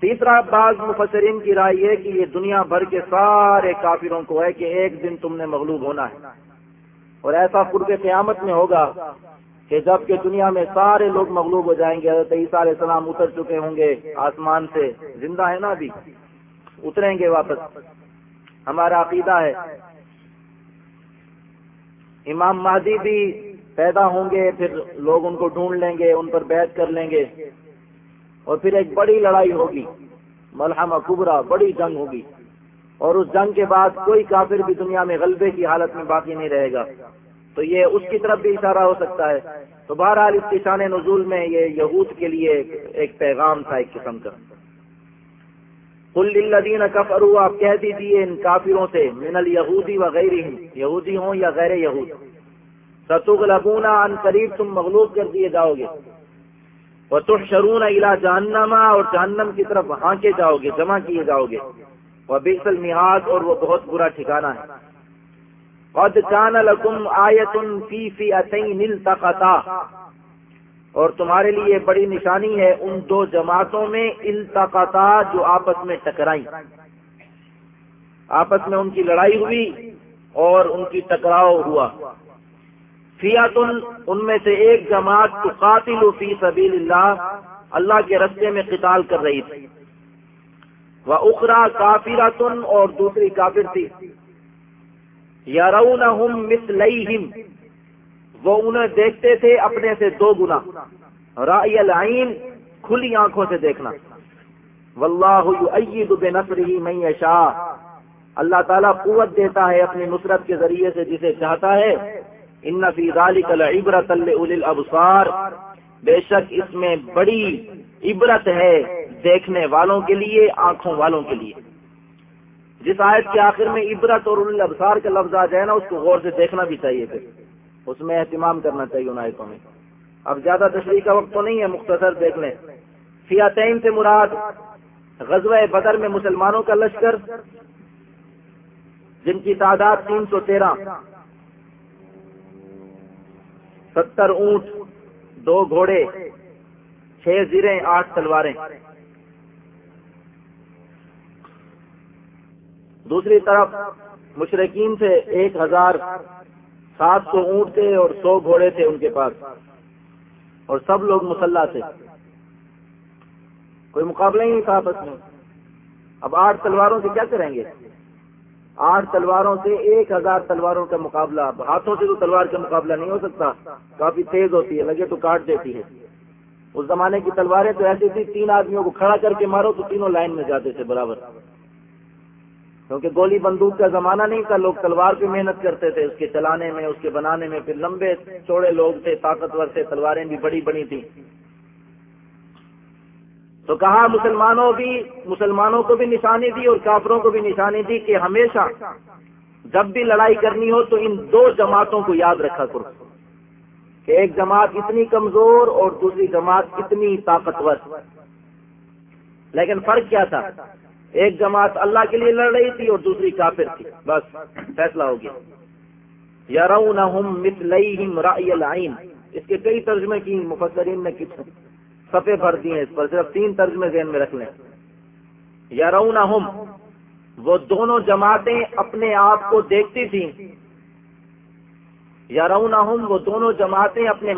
تیسرا بعض مفسرین کی رائے یہ کہ یہ دنیا بھر کے سارے کافروں کو ہے کہ ایک دن تم نے مغلوب ہونا ہے۔ اور ایسا قرب قیامت میں ہوگا کہ جبکہ دنیا میں سارے لوگ مغلوب ہو جائیں گے، حضرت عیسیٰ علیہ السلام اتر چکے ہوں گے آسمان سے۔ زندہ ہے نا ابھی؟ اتریں گے واپس۔ ہمارا عقیدہ ہے۔ امام مہدی بھی پیدا ہوں گے، پھر لوگ ان کو ڈھونڈ لیں گے، ان پر بیعت کر لیں گے۔ اور پھر ایک بڑی لڑائی ہوگی، ملحمہ کبرا، بڑی جنگ ہوگی۔ اور اس جنگ کے بعد کوئی کافر بھی دنیا میں غلبے کی حالت میں باقی نہیں رہے گا۔ تو یہ اس کی طرف بھی اشارہ ہو سکتا ہے۔ تو بہرحال اس کشان نزول میں یہ یہود کے لیے ایک پیغام تھا ایک قسم کا۔ کل الدین کفرو آپ کہہ دیجیے ان کافروں سے، من الہودی و غیر یہودی ہوں یا غیر یہود؟ ستوگ لبونا ان قریب، تم مغلوب کر دیے جاؤ گے۔ وہ تو شرون الا جہنما اور جہنم کی طرف ہانکے جاؤ گے، جمع کیے جاؤ گے۔ وہ بیسل نہاد اور وہ بہت برا ٹھکانا ہے۔ قد کان لکم آیت فی فی اتین التقطا۔ اور تمہارے لیے بڑی نشانی ہے ان دو جماعتوں میں التقطا جو آپس میں ٹکرائی آپس میں ان کی لڑائی ہوئی اور ان کی ٹکراؤ ہوا۔ فیاتن، ان میں سے ایک جماعت تو قاتل فی سبیل اللہ اللہ کے رستے میں قتال کر رہی تھی۔ وہ اخرا کافراتن اور دوسری کافر تھی۔ یا رون وہ انہیں دیکھتے تھے اپنے سے دو گنا۔ رائی العین، کھلی آنکھوں سے دیکھنا۔ واللہ یعید من یشاء۔ اللہ تعالیٰ قوت دیتا ہے اپنی نصرت کے ذریعے سے جسے چاہتا ہے۔ ان فی ذالک لعبرت لاولی الابصار۔ بے شک اس میں بڑی عبرت ہے دیکھنے والوں کے لیے، آنکھوں والوں کے لیے۔ جس آیت کے آخر میں عبرت اور الابصار کا لفظ آ جائے نا، اس کو غور سے دیکھنا بھی چاہیے پھر۔ اس میں اہتمام کرنا چاہیے ان آیتوں میں۔ اب زیادہ تشریح کا وقت تو نہیں ہے، مختصر دیکھ لیں۔ فیاتین سے مراد غزوہ بدر میں مسلمانوں کا لشکر، جن کی تعداد تین سو تیرہ۔ ستر اونٹ، دو گھوڑے، چھ زیریں، آٹھ تلواریں۔ دوسری طرف مشرقین سے ایک ہزار سات سو اونٹ تھے اور سو گھوڑے تھے ان کے پاس۔ اور سب لوگ مسلح تھے۔ کوئی مقابلہ ہی نہیں تھا آپس میں۔ اب آٹھ تلواروں سے کیا کریں گے؟ آٹھ تلواروں سے ایک ہزار تلواروں کا مقابلہ۔ ہاتھوں سے تو تلوار کا مقابلہ نہیں ہو سکتا۔ کافی تیز ہوتی ہے، لگے تو کاٹ دیتی ہے۔ اس زمانے کی تلواریں تو ایسی تھی تین آدمیوں کو کھڑا کر کے مارو تو تینوں لائن میں جاتے تھے، برابر۔ کیونکہ گولی بندوق کا زمانہ نہیں تھا، لوگ تلوار پہ محنت کرتے تھے، اس کے چلانے میں، اس کے بنانے میں، پھر لمبے چوڑے لوگ تھے، طاقتور تھے، تلواریں بھی بڑی بڑی تھیں۔ تو کہا مسلمانوں بھی، مسلمانوں کو بھی نشانی دی اور کافروں کو بھی نشانی دی کہ ہمیشہ جب بھی لڑائی کرنی ہو تو ان دو جماعتوں کو یاد رکھا کرو کہ ایک جماعت اتنی کمزور اور دوسری جماعت اتنی طاقتور۔ لیکن فرق کیا تھا؟ ایک جماعت اللہ کے لیے لڑ رہی تھی اور دوسری کافر تھی بس، فیصلہ ہو گیا۔ یارونہم العین۔ اس کے کئی ترجمے کی مفسرین نے کچھ صفے بھر دیے ہیں، اس پر صرف تین ترجمے ذہن میں رکھ لیں۔ یارونہم وہ دونوں جماعتیں اپنے آپ کو دیکھتی تھیں۔ یارونہم وہ دونوں جماعتیں اپنے